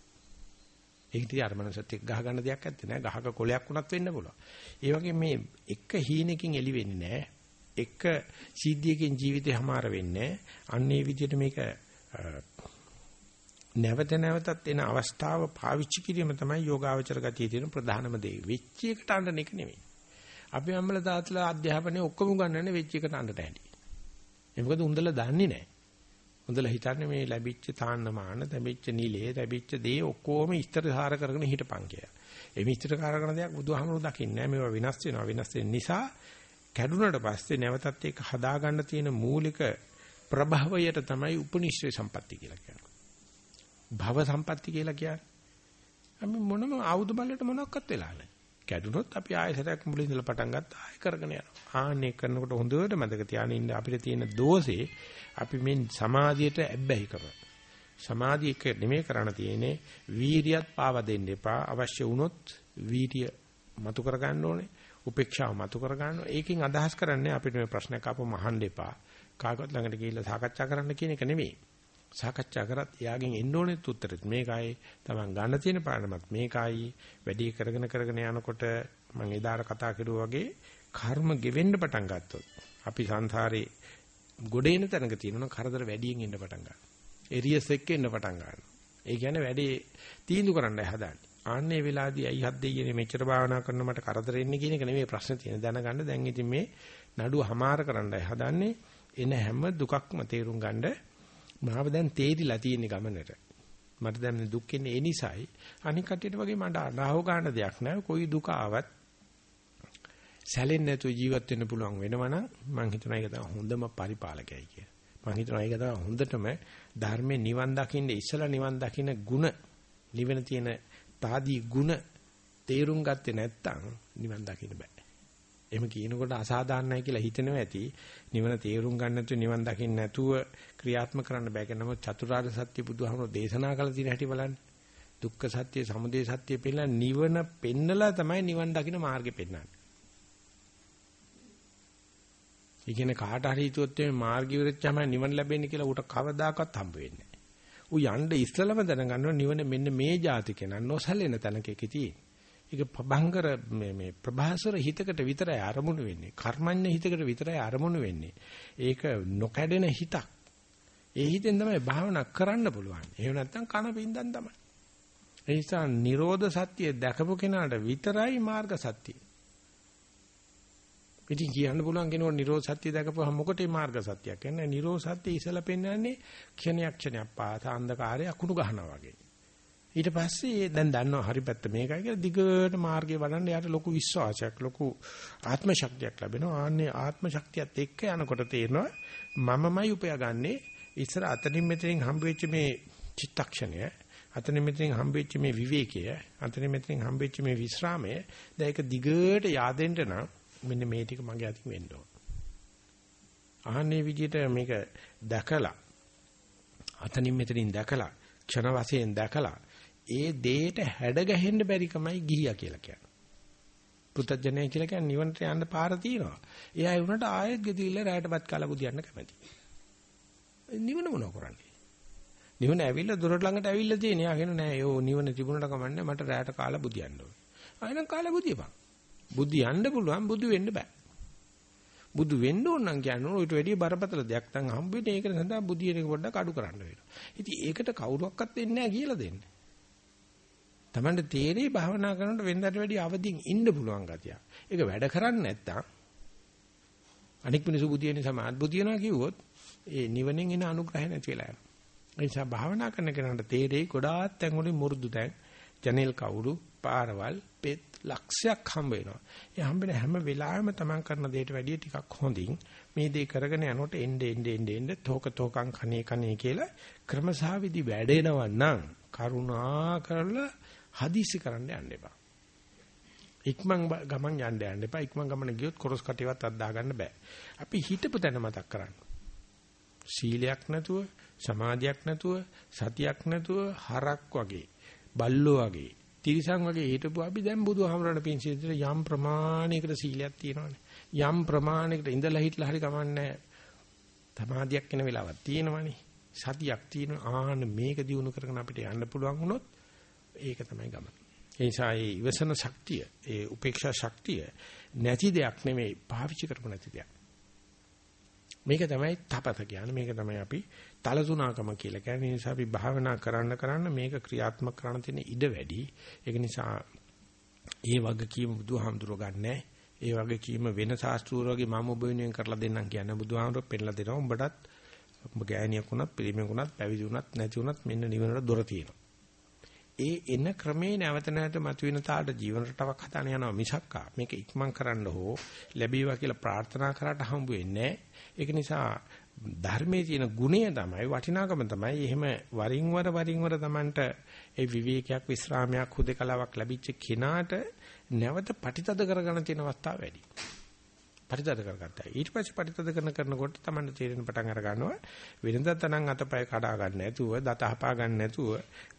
ඒක ඉතින් අර මනසත් එක්ක ගහ ගන්න දෙයක් නැත්තේ නෑ. ගහක කොලයක් වුණත් වෙන්න පුළුවන්. ඒ වගේ මේ එක හීනකින් එලි වෙන්නේ නෑ. එක සිද්ධියකින් ජීවිතේ හමාර වෙන්නේ අන්නේ විදිහට මේක නැවත නැවතත් එන අවස්ථාව පාවිච්චි කිරීම තමයි යෝගාවචර ගතිය තියෙන ප්‍රධානම දේ. වෙච්ච එකට අඬන එක නෙමෙයි. අපි අම්මලා තාත්තලා අධ්‍යාපනයේ ඔක්කොම ගන්නන්නේ වෙච්ච එකට අඬට ඇති. ඒ මොකද උන්දලා දන්නේ නැහැ. උන්දලා හිතන්නේ මේ ලැබිච්ච තාන්නමාන, ලැබිච්ච නිලේ, ලැබිච්ච දේ ඔක්කොම ඉස්තරහාර කරගෙන හිටපන් කියලා. ඒ මිස්තරකාර කරන දෙයක් බුදුහාමුදුරු දකින්නේ නැහැ. මේවා විනාශ වෙනවා. විනාශ වෙන නිසා කැඩුනට පස්සේ නැවතත් ඒක හදාගන්න තියෙන මූලික ප්‍රභවයට තමයි උපනිශ්‍රේ සම්පatti කියලා කියන්නේ. භව සම්පatti කියලා කියන්නේ. අපි මොනම ආයුධ බලයට මොනක්වත් වෙලා නැහැ. කැඩුනොත් අපි ආයෙසරයක් මුලින් ඉඳලා පටන් ගත්තා ආයෙ කරගෙන යනවා. ආන්නේ කරනකොට හොඳට මතක තියාගෙන ඉන්න අපිට තියෙන දෝෂේ අපි මේ සමාධියට ඇබ්බැහි කරනවා. සමාධිය එක නෙමෙයි කරණ තියෙන්නේ වීරියත් පාව දෙන්න එපා. අවශ්‍ය වුණොත් වීරිය මතු කර ගන්න ඕනේ. උපේක්ෂාව මතු කර ගන්න. ඒකෙන් අදහස් කරන්නේ අපිට මේ ප්‍රශ්නයක් ආපුවම අහන්න එපා. කාගවත් ළඟට ගිහිල්ලා සාකච්ඡා කරන්න කියන එක නෙමෙයි. සාකච්ඡා කරත් එයාගෙන් එන්න ඕනේ උත්තරෙත් මේකයි. Taman ගන්න තියෙන පාඩමත් මේකයි. වැඩි කරගෙන කරගෙන යනකොට මම එදාට කතා කරුවා වගේ කර්ම ගෙවෙන්න පටන් ගත්තොත් අපි සංසාරේ ගොඩේන තැනක තියෙනවා කරදර වැඩියෙන් ඉන්න පටන් ගන්නවා. එරියස් එක්ක එන්න පටන් ගන්නවා. ඒ කියන්නේ වැඩේ තීන්දුව කරන්නයි හදාන්නේ. ආන්නේ වෙලාදී අයි හත් දෙයියනේ මෙච්චර භාවනා කරන මට කරදර එන්නේ කියන එක නෙමෙයි ප්‍රශ්නේ තියෙන. දැනගන්න දැන් ඉතින් මේ නඩුව හමාර කරන්නයි හදන්නේ. එන හැම දුකක්ම තේරුම් ගන්න මාව දැන් තේරිලා තියෙන ගමනට. මට දැන් දුක් එන්නේ ඒ නිසායි. අනික කටියට වගේ මට අනාහව ගන්න දෙයක් නැහැ. කොයි දුක ආවත් සැලෙන්නේ නැතුව ජීවත් වෙන්න පුළුවන් වෙනවනම් මම හිතනවා ඒක තමයි හොඳම පරිපාලකයයි කියලා. මම හිතනවා ඒක තමයි හොඳටම ධර්මයේ නිවන් දකින්න ඉස්සලා නිවන් දකින්න ಗುಣ නිවෙන තියෙන තාදී ಗುಣ තේරුම් ගත්තේ නැත්නම් නිවන් දකින්න බෑ. එහෙම කියනකොට අසාධාරණයි කියලා හිතෙනවා ඇති. නිවන තේරුම් ගන්න නැතුව නිවන් දකින්න නැතුව ක්‍රියාත්මක කරන්න බෑ කියනම චතුරාර්ය සත්‍ය බුදුහාමුදුරෝ දේශනා කළ තියෙන හැටි බලන්න. දුක්ඛ සත්‍ය, සමුදය සත්‍ය පෙන්නලා නිවන පෙන්නලා තමයි නිවන් දකින්න මාර්ගෙ පෙන්නන්නේ. ඒ කියන්නේ කාට හරි හිතුවොත් මේ මාර්ගය විරච්චාම නිවන ලැබෙන්නේ කියලා ඌට කවදාකවත් හම්බ වෙන්නේ නැහැ. ඌ යන්න ඉස්සලම දැනගන්නවා නිවන මෙන්න මේ જાති කෙනා නොසැලෙන තැනක තියෙන්නේ. ඒක ප්‍රභංගර මේ මේ ප්‍රභාසර හිතකට විතරයි අරමුණු වෙන්නේ. කර්මඤ්ඤ හිතකට විතරයි අරමුණු වෙන්නේ. ඒක නොකැඩෙන හිතක්. ඒ හිතෙන් තමයි භාවනා කරන්න පුළුවන්. එහෙම නැත්නම් කන පින්දන් තමයි. ඒ නිසා Nirodha Satya දැකපු කෙනාට විතරයි මාර්ග සත්‍යය. ඉතින් කියන්න පුළුවන් කෙනෙකුට නිරෝධ සත්‍ය දැකපුවහම මොකටේ මාර්ග සත්‍යයක් කියන්නේ නිරෝධ සත්‍ය ඉසලා පෙන්වන්නේ ක්ෂණයක් ක්ෂණයක් පාත අන්ධකාරය අකුණු ගන්නවා වගේ ඊට පස්සේ දැන් දන්නවා හරි පැත්ත මේකයි කියලා දිගට මාර්ගය බලන්න යාට ලොකු විශ්වාසයක් ලොකු ආත්ම ශක්තියක් ලැබෙනවා ආන්නේ ආත්ම ශක්තියත් එක්ක යනකොට තේරෙනවා මමමයි උපයාගන්නේ ඉස්සර අතනින් මෙතනින් හම්බෙච්ච මේ චිත්තක්ෂණය අතනින් මෙතනින් හම්බෙච්ච මේ විවේකය අතනින් මෙතනින් හම්බෙච්ච මේ විස්රාමය දැන් ඒක දිගට yaadෙන්න නම් මෙන්න මේ ටික මගේ අතින් වෙන්න ඕන. අහන්නේ විදිහට මේක දැකලා අතනින් මෙතනින් දැකලා ක්ෂණ වශයෙන් දැකලා ඒ දෙයට හැඩ ගැහෙන්න බැරි කමයි ගිහියා කියලා කියන්නේ. පුතඥය කියලා කියන්නේ නිවනට යන්න පාර තියෙනවා. එයා ඒ වුණාට ආයෙත් ගෙදිවිල්ල රැයටපත් කාලා බුදියන්න කැමති. නිවන මොනව කරන්නේ? නිවන ඇවිල්ලා දොරට ළඟට ඇවිල්ලා තියෙන. යා කියන නෑ යෝ නිවන තිබුණට කමන්නේ මට රැයට කාලා බුදියන්න ඕනේ. ආයෙනම් කාලා බුදියපන්. බුදු යන්න පුළුවන් බුදු වෙන්න බෑ. බුදු වෙන්න ඕන නම් කියන්නේ ඊට වැඩිය බරපතල දෙයක් නම් හම්බෙන්නේ ඒක සඳහා බුදියන එක පොඩ්ඩක් අඩු කරන්න වෙනවා. ඉතින් ඒකට කවුරුවක්වත් දෙන්නේ නැහැ කියලා දෙන්නේ. Tamanda තේරෙයි භාවනා කරනකොට වෙනදාට වැඩිය අවදිින් ඉන්න පුළුවන් ගතිය. ඒක වැඩ කරන්නේ නැත්තම් අනික් මිනිසු බුදියනේ සමාත් බුදියනවා කිව්වොත් ඒ නිවනෙන් එන අනුග්‍රහය නැති වෙලා යනවා. ඒ නිසා භාවනා කරන කෙනාට තේරෙයි ගොඩාක් තැන් වලින් මුරුදු තැන්, ජනෙල් කවුරු, පාරවල්, පෙත් ලක්ෂයක් හම්බ වෙනවා. ඒ හම්බෙන හැම වෙලාවෙම තමන් කරන දෙයට වැඩිය ටිකක් හොඳින් මේ දේ කරගෙන යනකොට එnde ende ende ende තෝක තෝකං කනේ කනේ කියලා ක්‍රමසහවිදි වැඩෙනවා නම් කරුණා කරලා හදිසි කරන්න යන්න එපා. ඉක්මන් ගමන් යන්න යන්න එපා. ඉක්මන් ගමන ගියොත් කොරස් කටේවත් අද්දා ගන්න බෑ. අපි හිතපු තැන මතක් කරන්න. සීලයක් නැතුව, සමාධියක් නැතුව, සතියක් නැතුව හරක් වගේ, බල්ලෝ වගේ තිරිසන් වගේ හිටපු අපි දැන් බුදුහාමරණ පිංසිතේ යම් ප්‍රමාණයකට සීලයක් තියෙනවානේ. යම් ප්‍රමාණයකට ඉඳලා හිටලා හරි කමන්නේ තමාදියක් වෙන වෙලාවක් තියෙනවානේ. සතියක් තියෙන ආන මේක දිනු කරගෙන අපිට යන්න පුළුවන් වුණොත් ඒක තමයි ගමන. ඒ නිසා ඒ ඉවසන ශක්තිය, ඒ උපේක්ෂා ශක්තිය නැති දෙයක් නෙමෙයි පාවිච්චි කරපු නැති දෙයක්. මේක තමයි තපත කියන්නේ. මේක තමයි අපි තලතුණකම කියලා කියන්නේ. ඒ නිසා අපි භාවනා කරන්න කරන්න මේක ක්‍රියාත්මක කරන්න තියෙන ඉඩ වැඩි. ඒක නිසා ඒ වගකීම බුදුහාමුදුරුවෝ ගන්නෑ. ඒ වගකීම වෙන ශාස්ත්‍රූරෝගේ මම ඔබ වෙනුවෙන් කරලා දෙන්නම් කියන්නේ බුදුහාමුදුරුවෝ පෙන්නලා දෙනවා. උඹටත් උඹ ගෑණියක් වුණත්, පිරිමියෙක් වුණත්, පැවිදි වුණත්, නැති වුණත් මෙන්න නිවනට දොර තියෙනවා. ඒ එන ක්‍රමේ නැවත නැවත මතුවෙන තාලට ජීවන රටාවක් හදාන යනවා මිසක්කා. මේක ඉක්මන් කරන්න හෝ ලැබීවා කියලා ප්‍රාර්ථනා කරාට හම්බ වෙන්නේ ඒක නිසා ධර්මයේ තියෙන ගුණය තමයි වටිනාකම තමයි. එහෙම වරින් වර වරින් වර Tamanට ඒ විවේකයක් විස්රාමයක් හුදකලාවක් ලැබිච්ච කෙනාට නැවත පටිතද කරගන්න තියෙන අවස්ථා වැඩි. පරිතද කරගත්තා. ඊට පස්සේ පරිතද කරන කරනකොට තමයි තේරෙන පටන් අර ගන්නවා වෙනදා තනං අතපය කඩා ගන්න නැතුව, දත හපා ගන්න නැතුව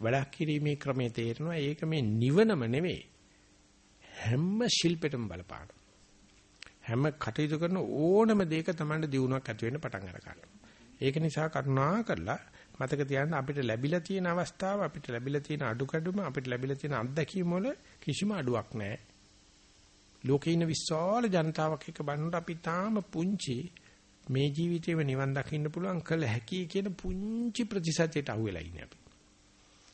වැඩක් කිරීමේ ක්‍රමයේ තේරෙනවා. ඒක මේ නිවනම නෙවෙයි. හැම ශිල්පෙටම බලපාන. හැම කටයුතු කරන ඕනම දෙයක තමයි දියුණුවක් ඇති වෙන්න පටන් අර ගන්නවා. ඒක නිසා කරුණා කරලා මතක තියාගන්න අපිට ලැබිලා තියෙන අවස්ථාව අපිට ලැබිලා තියෙන අඩුකඩුම අපිට ලැබිලා තියෙන අත්දැකීම් වල කිසිම අඩුවක් නැහැ. ලෝකේ ඉන්න විශාල ජනතාවක් එක්ක බලනකොට අපි තාම පුංචි මේ ජීවිතේම නිවන් දකින්න පුළුවන් කළ හැකි කියන පුංචි ප්‍රතිශතයට අහුවෙලා ඉන්නේ අපි.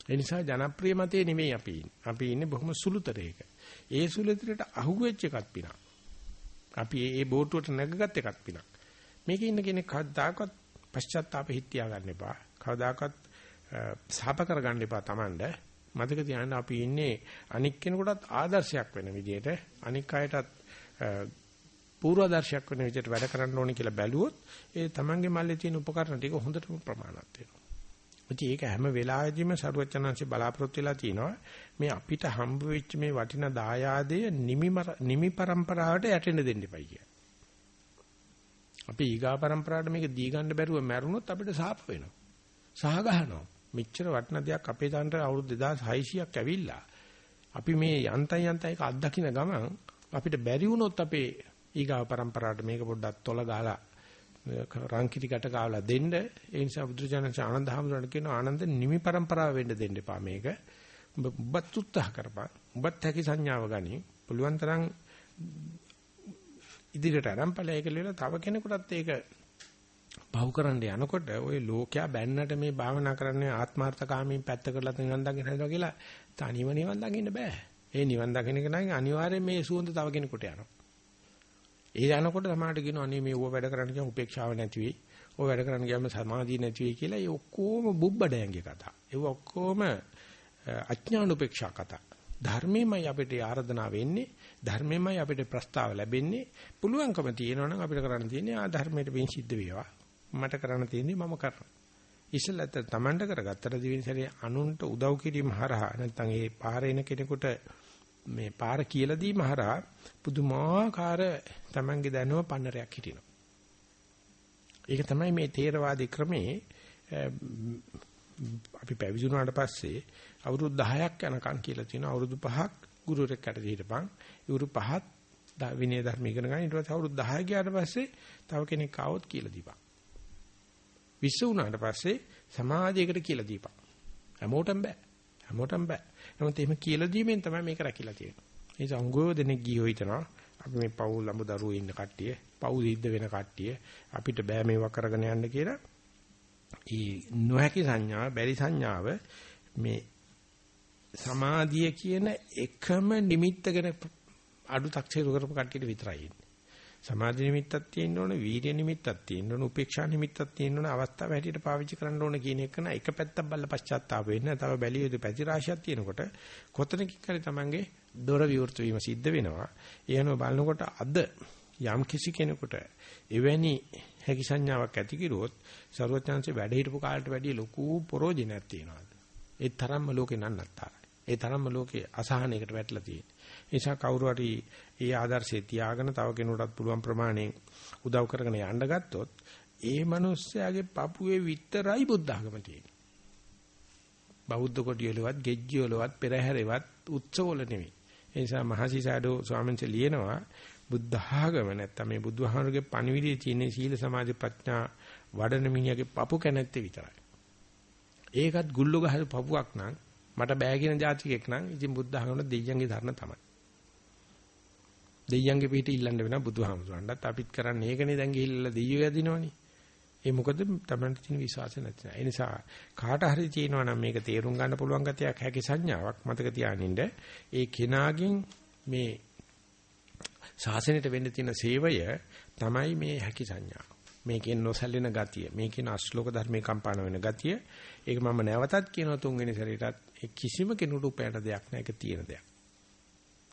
ඒ නිසා ජනප්‍රිය මතේ නෙමෙයි අපි ඉන්නේ. අපි ඉන්නේ බොහොම සුළුතරයක. ඒ සුළුතරයට අහුවෙච්ච එකක් පිනක්. අපි ඒ බෝට්ටුවට නැගගත් එකක් පිනක්. මේකේ ඉන්න කෙනෙක් කවදාකවත් පශ්චාත්තාප හිත තියාගන්න එපා. කවදාකවත් සාප කරගන්න එපා Tamanda. මතක තියාගන්න අපි ඉන්නේ අනික් කෙනෙකුටත් ආදර්ශයක් වෙන විදිහට අනික් අයටත් පූර්වාදර්ශයක් වෙන විදිහට වැඩ කරන්න ඕනේ කියලා බැලුවොත් ඒ තමන්ගේ මල්ලේ තියෙන උපකරණ ටික හොඳටම ප්‍රමාණවත් වෙනවා. ඉතින් ඒක හැම වෙලාවෙදිම සරුවචනංශේ බලාපොරොත්තු වෙලා තිනවා මේ අපිට හම්බ වෙච්ච මේ වටිනා දායාදය නිමි නිමි પરම්පරාවට යටෙන්න දෙන්න එපයි කියලා. අපි ඊගා પરම්පරාවට මේක දී ගන්න බැරුව මැරුණොත් අපිට සාප වෙනවා. සහ ගහනවා. මෙච්චර වටින දෙයක් අපේ දන්ට අවුරුදු 2600ක් ඇවිල්ලා අපි මේ යන්තම් යන්තම් එක අත්දකින්න ගමන් අපිට බැරි වුණොත් අපේ ඊගාව પરම්පරාවට මේක පොඩ්ඩක් තොල ගහලා රංකිති ගැට ගාලා දෙන්න. ඒ නිසා බුදුරජාණන් ආනන්ද හැමදාම කියන ආනන්ද නිමි પરම්පරාව වෙන්න දෙන්න එපා මේක. උඹත් උත්සාහ කරපන්. උඹත් හැකි සංඥාව ගනි. පුළුවන් තරම් ඉදිරියට ආරම්භලා ඒක ලියලා තව කෙනෙකුටත් ඒක පහු කරන්න යනකොට ওই ලෝකයා බැන්නට මේ භාවනා කරන්නේ ආත්මార్థකාමී පැත්ත කරලා නිවන් දකින්න හදනවා කියලා තනිව නිවන් දකින්න බෑ. ඒ නිවන් දකින්න කෙනාගේ අනිවාර්යයෙන් මේ සුවඳ තව කෙනෙකුට යනවා. ඒ යනකොට තමයි කියනවා අනේ මේ ඌව වැඩ කරන්න කියන උපේක්ෂාව නැති වෙයි. ඌව වැඩ කරන්න ගියාම සමාධිය නැති වෙයි කියලා ඒ ඔක්කොම බුබ්බඩයන්ගේ කතා. ඒ ඔක්කොම අඥාන උපේක්ෂා කතා. ධර්මෙමයි අපිට ආරාධනා වෙන්නේ ධර්මෙමයි අපිට ප්‍රස්තාව ලැබෙන්නේ පුළුවන්කම තියෙනවා නම් අපිට කරන්න තියෙන්නේ ආ ධර්මයට වෙන් සිද්ධ වේවා මට කරන්න තියෙන්නේ මම කරනවා. ඉස්සෙල්ලත් තමන්ට කරගත්තට දිවින සැරේ අනුන්ට උදව් කිරීම හරහා නැත්නම් ඒ පාරේ එන කෙනෙකුට මේ පාර කියලා දීම හරහා පුදුමාකාර තමන්ගේ දැනුම පන්නරයක් හිටිනවා. ඒක තමයි මේ තේරවාදී ක්‍රමේ අපි පැවිදුණාට පස්සේ අවුරුදු 10ක් යනකම් කියලා තියෙනවා අවුරුදු 5ක් ගුරුවරයෙක් යට හිටපන්. ඉවුරු පහත් විනය ධර්ම ඉගෙන ගන්න ඊට පස්සේ අවුරුදු 10 ගියාට පස්සේ තව කෙනෙක් ආවොත් කියලා දීපන්. විශ්ව වුණාට පස්සේ සමාජයකට කියලා දීපන්. හැමෝටම බෑ. හැමෝටම බෑ. නමුත් එහෙම කියලා දීමෙන් තමයි මේක රැකිලා තියෙන්නේ. ඒ නිසා උංගෝ දෙනෙක් ගියෝ හිටනවා. අපි මේ පවුල් ළඹ දරුවෝ ඉන්න කට්ටිය, පවුල් සිද්ධ වෙන කට්ටිය අපිට බෑ මේවා කරගෙන යන්න කියලා. ඊ නොහැකි සංඥාව, බැරි සංඥාව මේ සමාධිය කියන එකම නිමිත්ත ගැන අඩු තක්සේරු කරපු කට්ටියට විතරයි ඉන්නේ. සමාධි නිමිත්තක් තියෙන්න ඕන, වීර්ය නිමිත්තක් තියෙන්න ඕන, උපේක්ෂා නිමිත්තක් තියෙන්න ඕන, අවස්ථාව හැටියට පාවිච්චි කරන්න ඕන කියන එක නෑ එක පැත්තක් බල්ල පශ්චාත්තාප වෙන්න. තව බැලිය යුතු පැති රාශියක් තියෙනකොට කොතනකින් හරි Tamange දොර විවෘත වීම සිද්ධ වෙනවා. ඒනෝ බලනකොට අද යම් කිසි කෙනෙකුට එවැනි හැකි සංඥාවක් ඇති කිරුවොත් ਸਰවඥාන්සේ වැඩ හිටපු කාලයට වැඩිය ලොකු පරෝජනයක් තියෙනවා. ඒ තරම්ම ලෝකේ නන්නත්තරයි. ඒ තරම්ම ලෝකේ අසහනයකට වැටලා තියෙන්නේ. ඒ නිසා කවුරු හරි ඒ ආදර්ශය තියාගෙන තව කෙනෙකුටත් පුළුවන් ප්‍රමාණයෙන් උදව් කරගෙන යන්න ගත්තොත් ඒ මිනිස්යාගේ පපුවේ විතරයි බුද්ධ ආගම තියෙන්නේ. බෞද්ධ කොටියලවත්, ගෙජ්ජියලවත්, පෙරහැරෙවත් උත්සවවල නෙමෙයි. ඒ නිසා මහසිසාඩෝ ස්වාමීන් වහන්සේ ලියනවා බුද්ධ ආගම නැත්තම් මේ බුදුහාමුදුරගේ පණිවිඩයේ තියෙන සීල සමාධි ප්‍රඥා වඩන මිනිහගේ පපු කැනැත්තේ විතරයි. ඒකත් ගුල්ල ගහපු පපුවක් නම් මට බෑ කියන જાතිකෙක් නම් ඉතින් බුද්ධ ආගම දෙයියන්ගේ ධර්ම තමයි. දෙයියන්ගේ පිට ඉල්ලන්න වෙනවා බුදුහාමුදුරන්ටත් අපිත් කරන්නේ ඒකනේ දැන් ගිහිල්ලා දෙයියෝ යදිනවනේ. ඒ මොකද තමන්ට තියෙන විශ්වාසය නැති නිසා. ඒ නිසා කාට හරි තියෙනවා නම් මේක තේරුම් ගන්න පුළුවන් ගතියක් හැකි සංඥාවක් මතක තියානින්න ඒ කෙනාගෙන් මේ ශාසනයට වෙන්න තියෙන සේවය තමයි මේ හැකි සංඥාව. මේකෙන් නොසැලෙන ගතිය, මේකෙන් අශ්ලෝක ධර්මේ කම්පාන වෙන ගතිය. ඒක මම නැවතත් කියනවා තුන්වෙනි සැරේටත් ඒ කිසිම කෙනෙකුට උපයන දෙයක් නෑ ඒක තියෙන දෙයක්.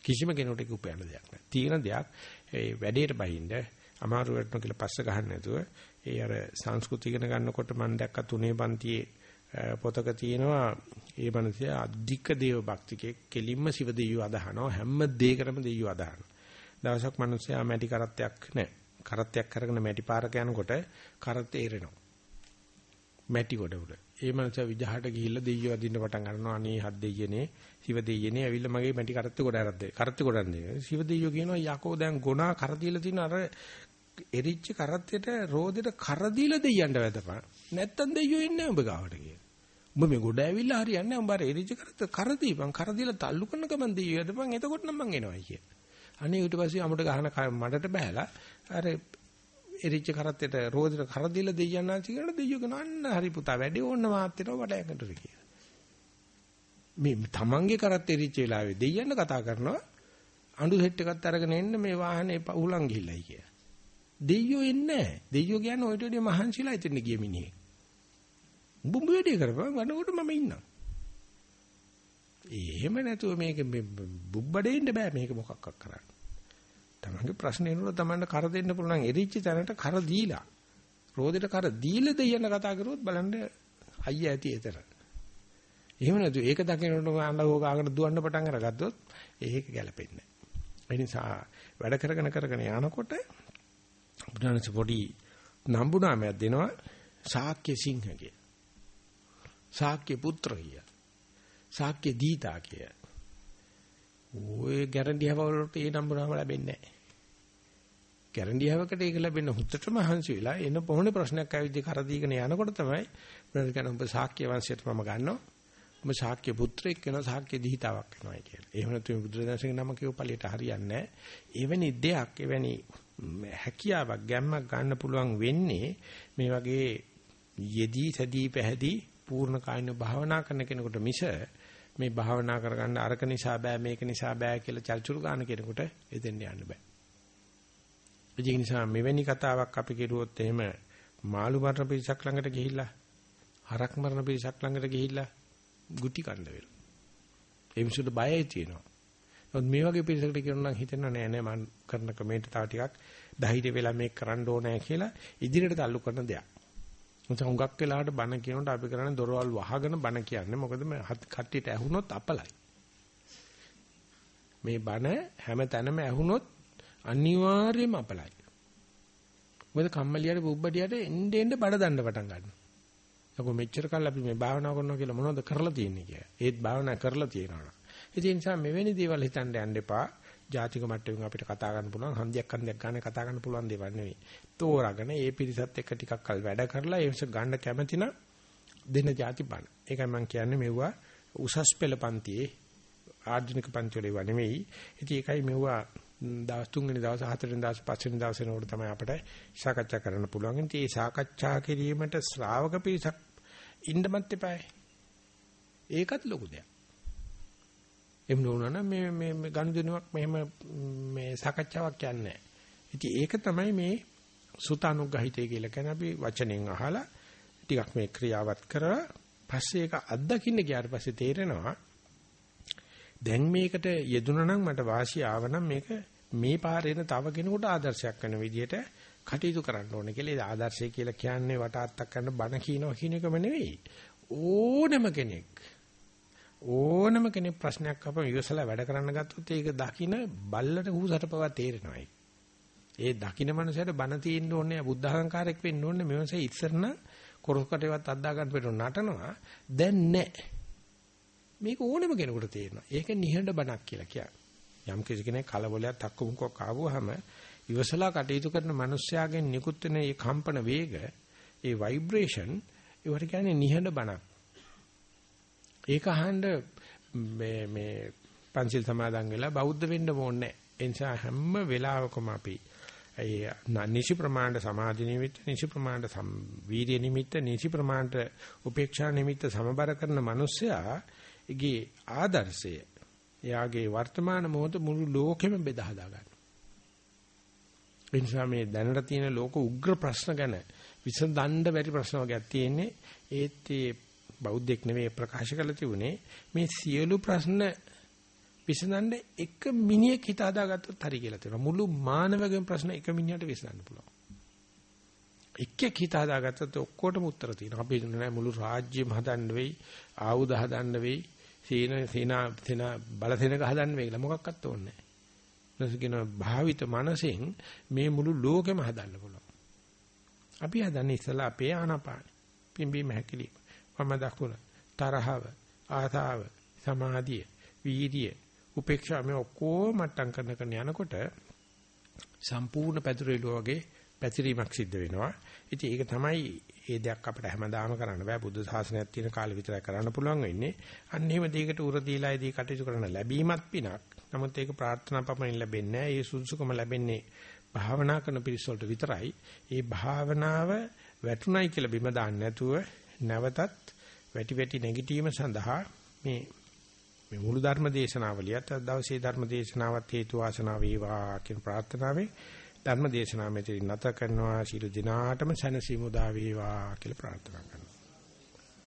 කිසිම කෙනෙකුට ඒක උපයන දෙයක් නෑ. තියෙන දෙයක් ඒ වැඩේට බහින්ද අමාරු වෙටන කියලා පස්ස ගහන්න නැතුව ඒ අර සංස්කෘතිය ඉගෙන ගන්නකොට මම දැක්ක තුනේ පන්තියේ පොතක තියෙනවා ඒ මනසේ අධික දේව භක්තිකේ කෙලින්ම සිව දෙවියෝ අදහනවා හැම දෙයකටම දෙවියෝ අදහනවා. දවසක් මිනිස්සයා මැටි කරත්තයක් නැහැ. කරත්තයක් අරගෙන මැටි පාරක යනකොට කරත්ත එරෙනවා. මැටි කොට උඩ. ඒ මනස විජහට ගිහිල්ලා දෙයියෝ අදින්න පටන් ගන්නවා. අනේ හත් දෙයියනේ, සිව දෙයියනේ ඇවිල්ලා මගේ මැටි කරත්ත කොට අරද්ද. කරත්ත කොට අරන්නේ. සිව දෙයියෝ කියනවා යකෝ දැන් ගොනා කර දීලා තියෙන අර එරිච්ච කරත්තෙට රෝදෙට කර දීලා දෙයියන්ට වැදපන්. නැත්තම් දෙයියෝ ඉන්නේ උඹ ගාවට කියලා. උඹ මේ ගොඩ ඇවිල්ලා හරියන්නේ උඹ අර එරිච්ච කරත්ත කර දීපන්. කර දීලා තල්ලු කරන ගමන් දෙයියෝ වැදපන්. එතකොට නම් මං එනවයි කිය. අනේ ඊට පස්සේ අමුඩ ගහන මඩට බහැලා අර එරිච්ච කරත්තෙට රෝදෙට කර දීලා දෙයියන් ආච්චි කියන දෙයියෝ ගනන්න හරි පුතා වැඩි ඕන්න මාත් වෙනවා වඩ යකට කියලා. මේ තමන්ගේ කරත් එරිච්ච වෙලාවේ දෙයියන් කතා කරනවා අඬු සෙට් එකත් අරගෙන එන්න මේ වාහනේ උලන් ගිහිල්ලයි කියලා. දෙයියෝ එන්නේ නැහැ. දෙයියෝ කියන්නේ ඔයිට වඩා මහන්සිලා ඉතින් ගිය මිනිහෙක්. උඹ උඹ වැඩේ කරපන් වනකොට මම ඉන්නම්. එහෙම නැතුව මේක බුබ්බඩේ ඉන්න බෑ මේක මොකක්වත් කරන්න. තමන්ගේ ප්‍රශ්නේ නෝන තමන්ට කර දෙන්න පුළුවන් එරිච්ච තැනට කර දීලා. රෝදෙට කර දීලා දෙයන්න කතා කරුවොත් බලන්න අයියා ඇති ඒතර. එහෙම නැතු ඒක දකිනකොට අඬව ගාගෙන දුවන්න පටන් අරගත්තොත් ඒක ගැලපෙන්නේ නැහැ. ඒ නිසා වැඩ කරගෙන කරගෙන යනකොට බුදුන්සේ පොඩි නම්බු නාමයක් දෙනවා ශාක්‍ය සිංහ කිය. ශාක්‍ය පුත්‍ර කිය. ශාක්‍ය දීතා කිය. ඔය ගැරන්ඩියව වලට ඒ නම්බු නාම ලැබෙන්නේ නැහැ. ගැරන්ඩියවකට ඒක ලැබෙන්න හුත්තටම හංසි වෙලා එන පොහොනේ ප්‍රශ්නයක් ආවිදි කරදීගෙන යනකොට තමයි බුදුන් කියන ඔබ ශාක්‍ය වංශයට මම ගන්නවා. ඔබ ශාක්‍ය පුත්‍රයෙක් වෙනවා ශාක්‍ය දීතාවක් වෙනවා කියලා. එහෙම නැත්නම් බුදුරජාණන්ගේ නම කියව පළියට හරියන්නේ නැහැ. එවැනි දෙයක් එවැනි හැකියාවක් ගැම්මක් ගන්න පුළුවන් වෙන්නේ මේ වගේ යෙදී සැදී පැහැදී පූර්ණ කායින භාවනා කරන කෙනෙකුට මිස මේ භාවනා කරගන්න අරක නිසා බෑ මේක නිසා බෑ කියලා චර්චුරු ගන්න කෙනෙකුට එදෙන්න යන්න බෑ. ඒ නිසා මෙවැනි කතාවක් අපි කෙරුවොත් එහෙම මාළු මරණ පිරිසක් ළඟට ගිහිල්ලා හරක් මරණ පිරිසක් ළඟට ගිහිල්ලා ගුටි කන්න වෙනවා. ඒ මිනිසුන්ට බයයි තියෙනවා. නමුත් මේ වගේ පිරිසකට කියනවා නම් හිතෙනවා නෑ නෑ මම කරන කමෙන්ට් තව ටිකක් ධෛර්ය වෙලා මේක කරන්න ඕනේ කියලා ඉදිරියට තල්ලු කරන දෙයක්. මොකද හුඟක් වෙලාවට බණ කියනකොට අපි කරන්නේ දොරවල් වහගෙන බණ කියන්නේ. මොකද මේ කට්ටියට ඇහුනොත් අපලයි. මේ බණ හැම තැනම ඇහුනොත් අනිවාර්යයෙන්ම අපලයි. මොකද කම්මැලියට බුබ්බඩියට එන්න එන්න බඩ දණ්ඩ පටන් ගන්නවා. ලකෝ මෙච්චර කල් අපි මේ භාවනා කරනවා කියලා මොනවද කරලා තියෙන්නේ කියලා. ඒත් භාවනා කරලා තියෙනවා. ඒ නිසා මෙවැනි දේවල් හිතන්න යන්න එපා. ජාතික මට්ටමින් අපිට කතා කරන්න පුළුවන් හන්දියක් හන්දියක් ගන්න කතා කරන්න පුළුවන් දේවල් නෙවෙයි. තෝරාගෙන ඒ පිරිසත් එක්ක ටිකක් කල් වැඩ කරලා ඒ විශ්ව ගන්න කැමැති නම් දෙන ಜಾති බණ. ඒකයි මම කියන්නේ මෙවුවා උසස් පෙළ පන්තියේ ආධුනික පන්ති වල ඒවා නෙවෙයි. ඉතින් ඒකයි මෙවුවා දවස් තුන්වෙනි දවස් හතරවෙනි දවස් පස්වෙනි දවස් වෙනකොට තමයි අපිට සාකච්ඡා කරන්න පුළුවන්. ඉතින් මේ සාකච්ඡා කිරීමට ශ්‍රාවක පිරිසක් ඉන්නමත් එපායි. ඒකත් ලොකු දෙයක්. එහෙම නොවුනා නම් මේ මේ මේ ගනුදෙනුවක් මෙහෙම මේ සාකච්ඡාවක් යන්නේ ඉතින් ඒක තමයි මේ සුතානුග්‍රහිතය කියලා කියන අපි වචනෙන් අහලා ටිකක් මේ ක්‍රියාවත් කරලා පස්සේ ඒක අත්දකින්න ගියාට පස්සේ තේරෙනවා දැන් මේකට යෙදුණා නම් මට වාසිය ආවනම් මේක මේ පාරේන තව කෙනෙකුට ආදර්ශයක් වෙන විදිහට කටයුතු කරන්න ඕනේ කියලා. ඒ ආදර්ශය කියලා කියන්නේ වටාත්තක් කරන බණ කියනවා කියන එකම නෙවෙයි. ඕනම කෙනෙක් ඕනම කෙනෙක් ප්‍රශ්නයක් අපම ඉවසලා වැඩ කරන්න ගත්තොත් ඒක දකින බල්ලට හුසට පවා තේරෙනවා ඒ දකින මනුස්සයට බන තියෙන්න ඕනේ බුද්ධ අහංකාරයක් වෙන්න ඕනේ. මෙවන්සේ ඉස්සරන කොරස්කටේවත් අද්දා ගන්න පිටු නටනවා. දැන් නැහැ. මේක ඕනම කෙනෙකුට තේරෙනවා. ඒක නිහඬ බණක් කියලා කියන්නේ යම් කෙනෙක් කලබලයක් තක්කමුක්කක් ආවොහම ඉවසලා කටයුතු කරන මිනිස්යාගෙන් නිකුත් වෙන මේ කම්පන වේග ඒ ভাইබ්‍රේෂන් ඒවට කියන්නේ නිහඬ බණක්. ඒක අහන්න මේ මේ පන්සිල් සමාදන් වෙලා බෞද්ධ වෙන්න ඕනේ ඒ නිසා හැම වෙලාවකම අපි ඒ නිසි ප්‍රමාණයට සමාධි නිමිත්ත, නිසි ප්‍රමාණයට වීර්ය නිමිත්ත, නිසි ප්‍රමාණයට උපේක්ෂා නිමිත්ත සමබර කරන මිනිසයා ගේ ආදර්ශය එයාගේ වර්තමාන මොහොත මුළු ලෝකෙම බෙදා හදා ගන්න. ඒ නිසා මේ දැනට තියෙන ලෝක උග්‍ර ප්‍රශ්න ගැන විසඳන්න බැරි ප්‍රශ්න වර්ගයක් තියෙන්නේ ඒත් ඒ බෞද්ධෙක් නෙවෙයි ප්‍රකාශ කරලා තිබුණේ මේ සියලු ප්‍රශ්න විසඳන්න එක මිනිහෙක් හිත හදාගත්තොත් හරි කියලා තියෙනවා. මුළු මානවකගේ ප්‍රශ්න එක මිනිහට විසඳන්න පුළුවන්. එක්කෙක් හිත හදාගත්තොත් ඔක්කොටම උත්තර තියෙනවා. අපි නෑ මුළු රාජ්‍යම හදන්න වෙයි, ආයුධ හදන්න වෙයි, සීන සීනා තන බලසෙනක හදන්න වෙයි කියලා මොකක්වත් ඕනේ නෑ. නැසකින භාවිත මනසෙන් මේ මුළු ලෝකෙම හදන්න පුළුවන්. අපි හදන්නේ ඉස්සලා අපේ ආනාපාන. පිම්බීම හැකිලිම. වම දකුණ, තරහව, ආතාව, සමාධිය, වීර්ය, උපේක්ෂා මේ ඔක්කොම මට්ටම් කරන කරන යනකොට සම්පූර්ණ පැතිරෙලුව වගේ පැතිරීමක් සිද්ධ වෙනවා. ඉතින් ඒක තමයි ඒ දෙයක් අපිට හැමදාම කරන්න බෑ. බුද්ධ ශාසනයක් තියෙන කාලෙ විතරයි කරන්න පුළුවන් වෙන්නේ. අන්න එහෙම දෙයකට උර දීලාදී කටයුතු කරන ලැබීමත් පිනක්. නමුත් ඒක ප්‍රාර්ථනා පමණින් ලැබෙන්නේ නෑ. ඒ සුදුසුකම ලැබෙන්නේ භාවනා කරන පිරිස වලට විතරයි. ඒ භාවනාව වැටුණයි කියලා බිම දාන්න නැතුව නැවතත් වැටි වැටි නැගිටීම සඳහා මේ මේ මුළු ධර්ම දේශනාවලියත් අද දවසේ ධර්ම දේශනාවත් හේතු වාසනා වේවා කියන ප්‍රාර්ථනාවෙන් ධර්ම දේශනාව මෙතන නැත කරනවා. ශිරු දිනාටම සැනසීම උදා වේවා කියලා ප්‍රාර්ථනා කරනවා.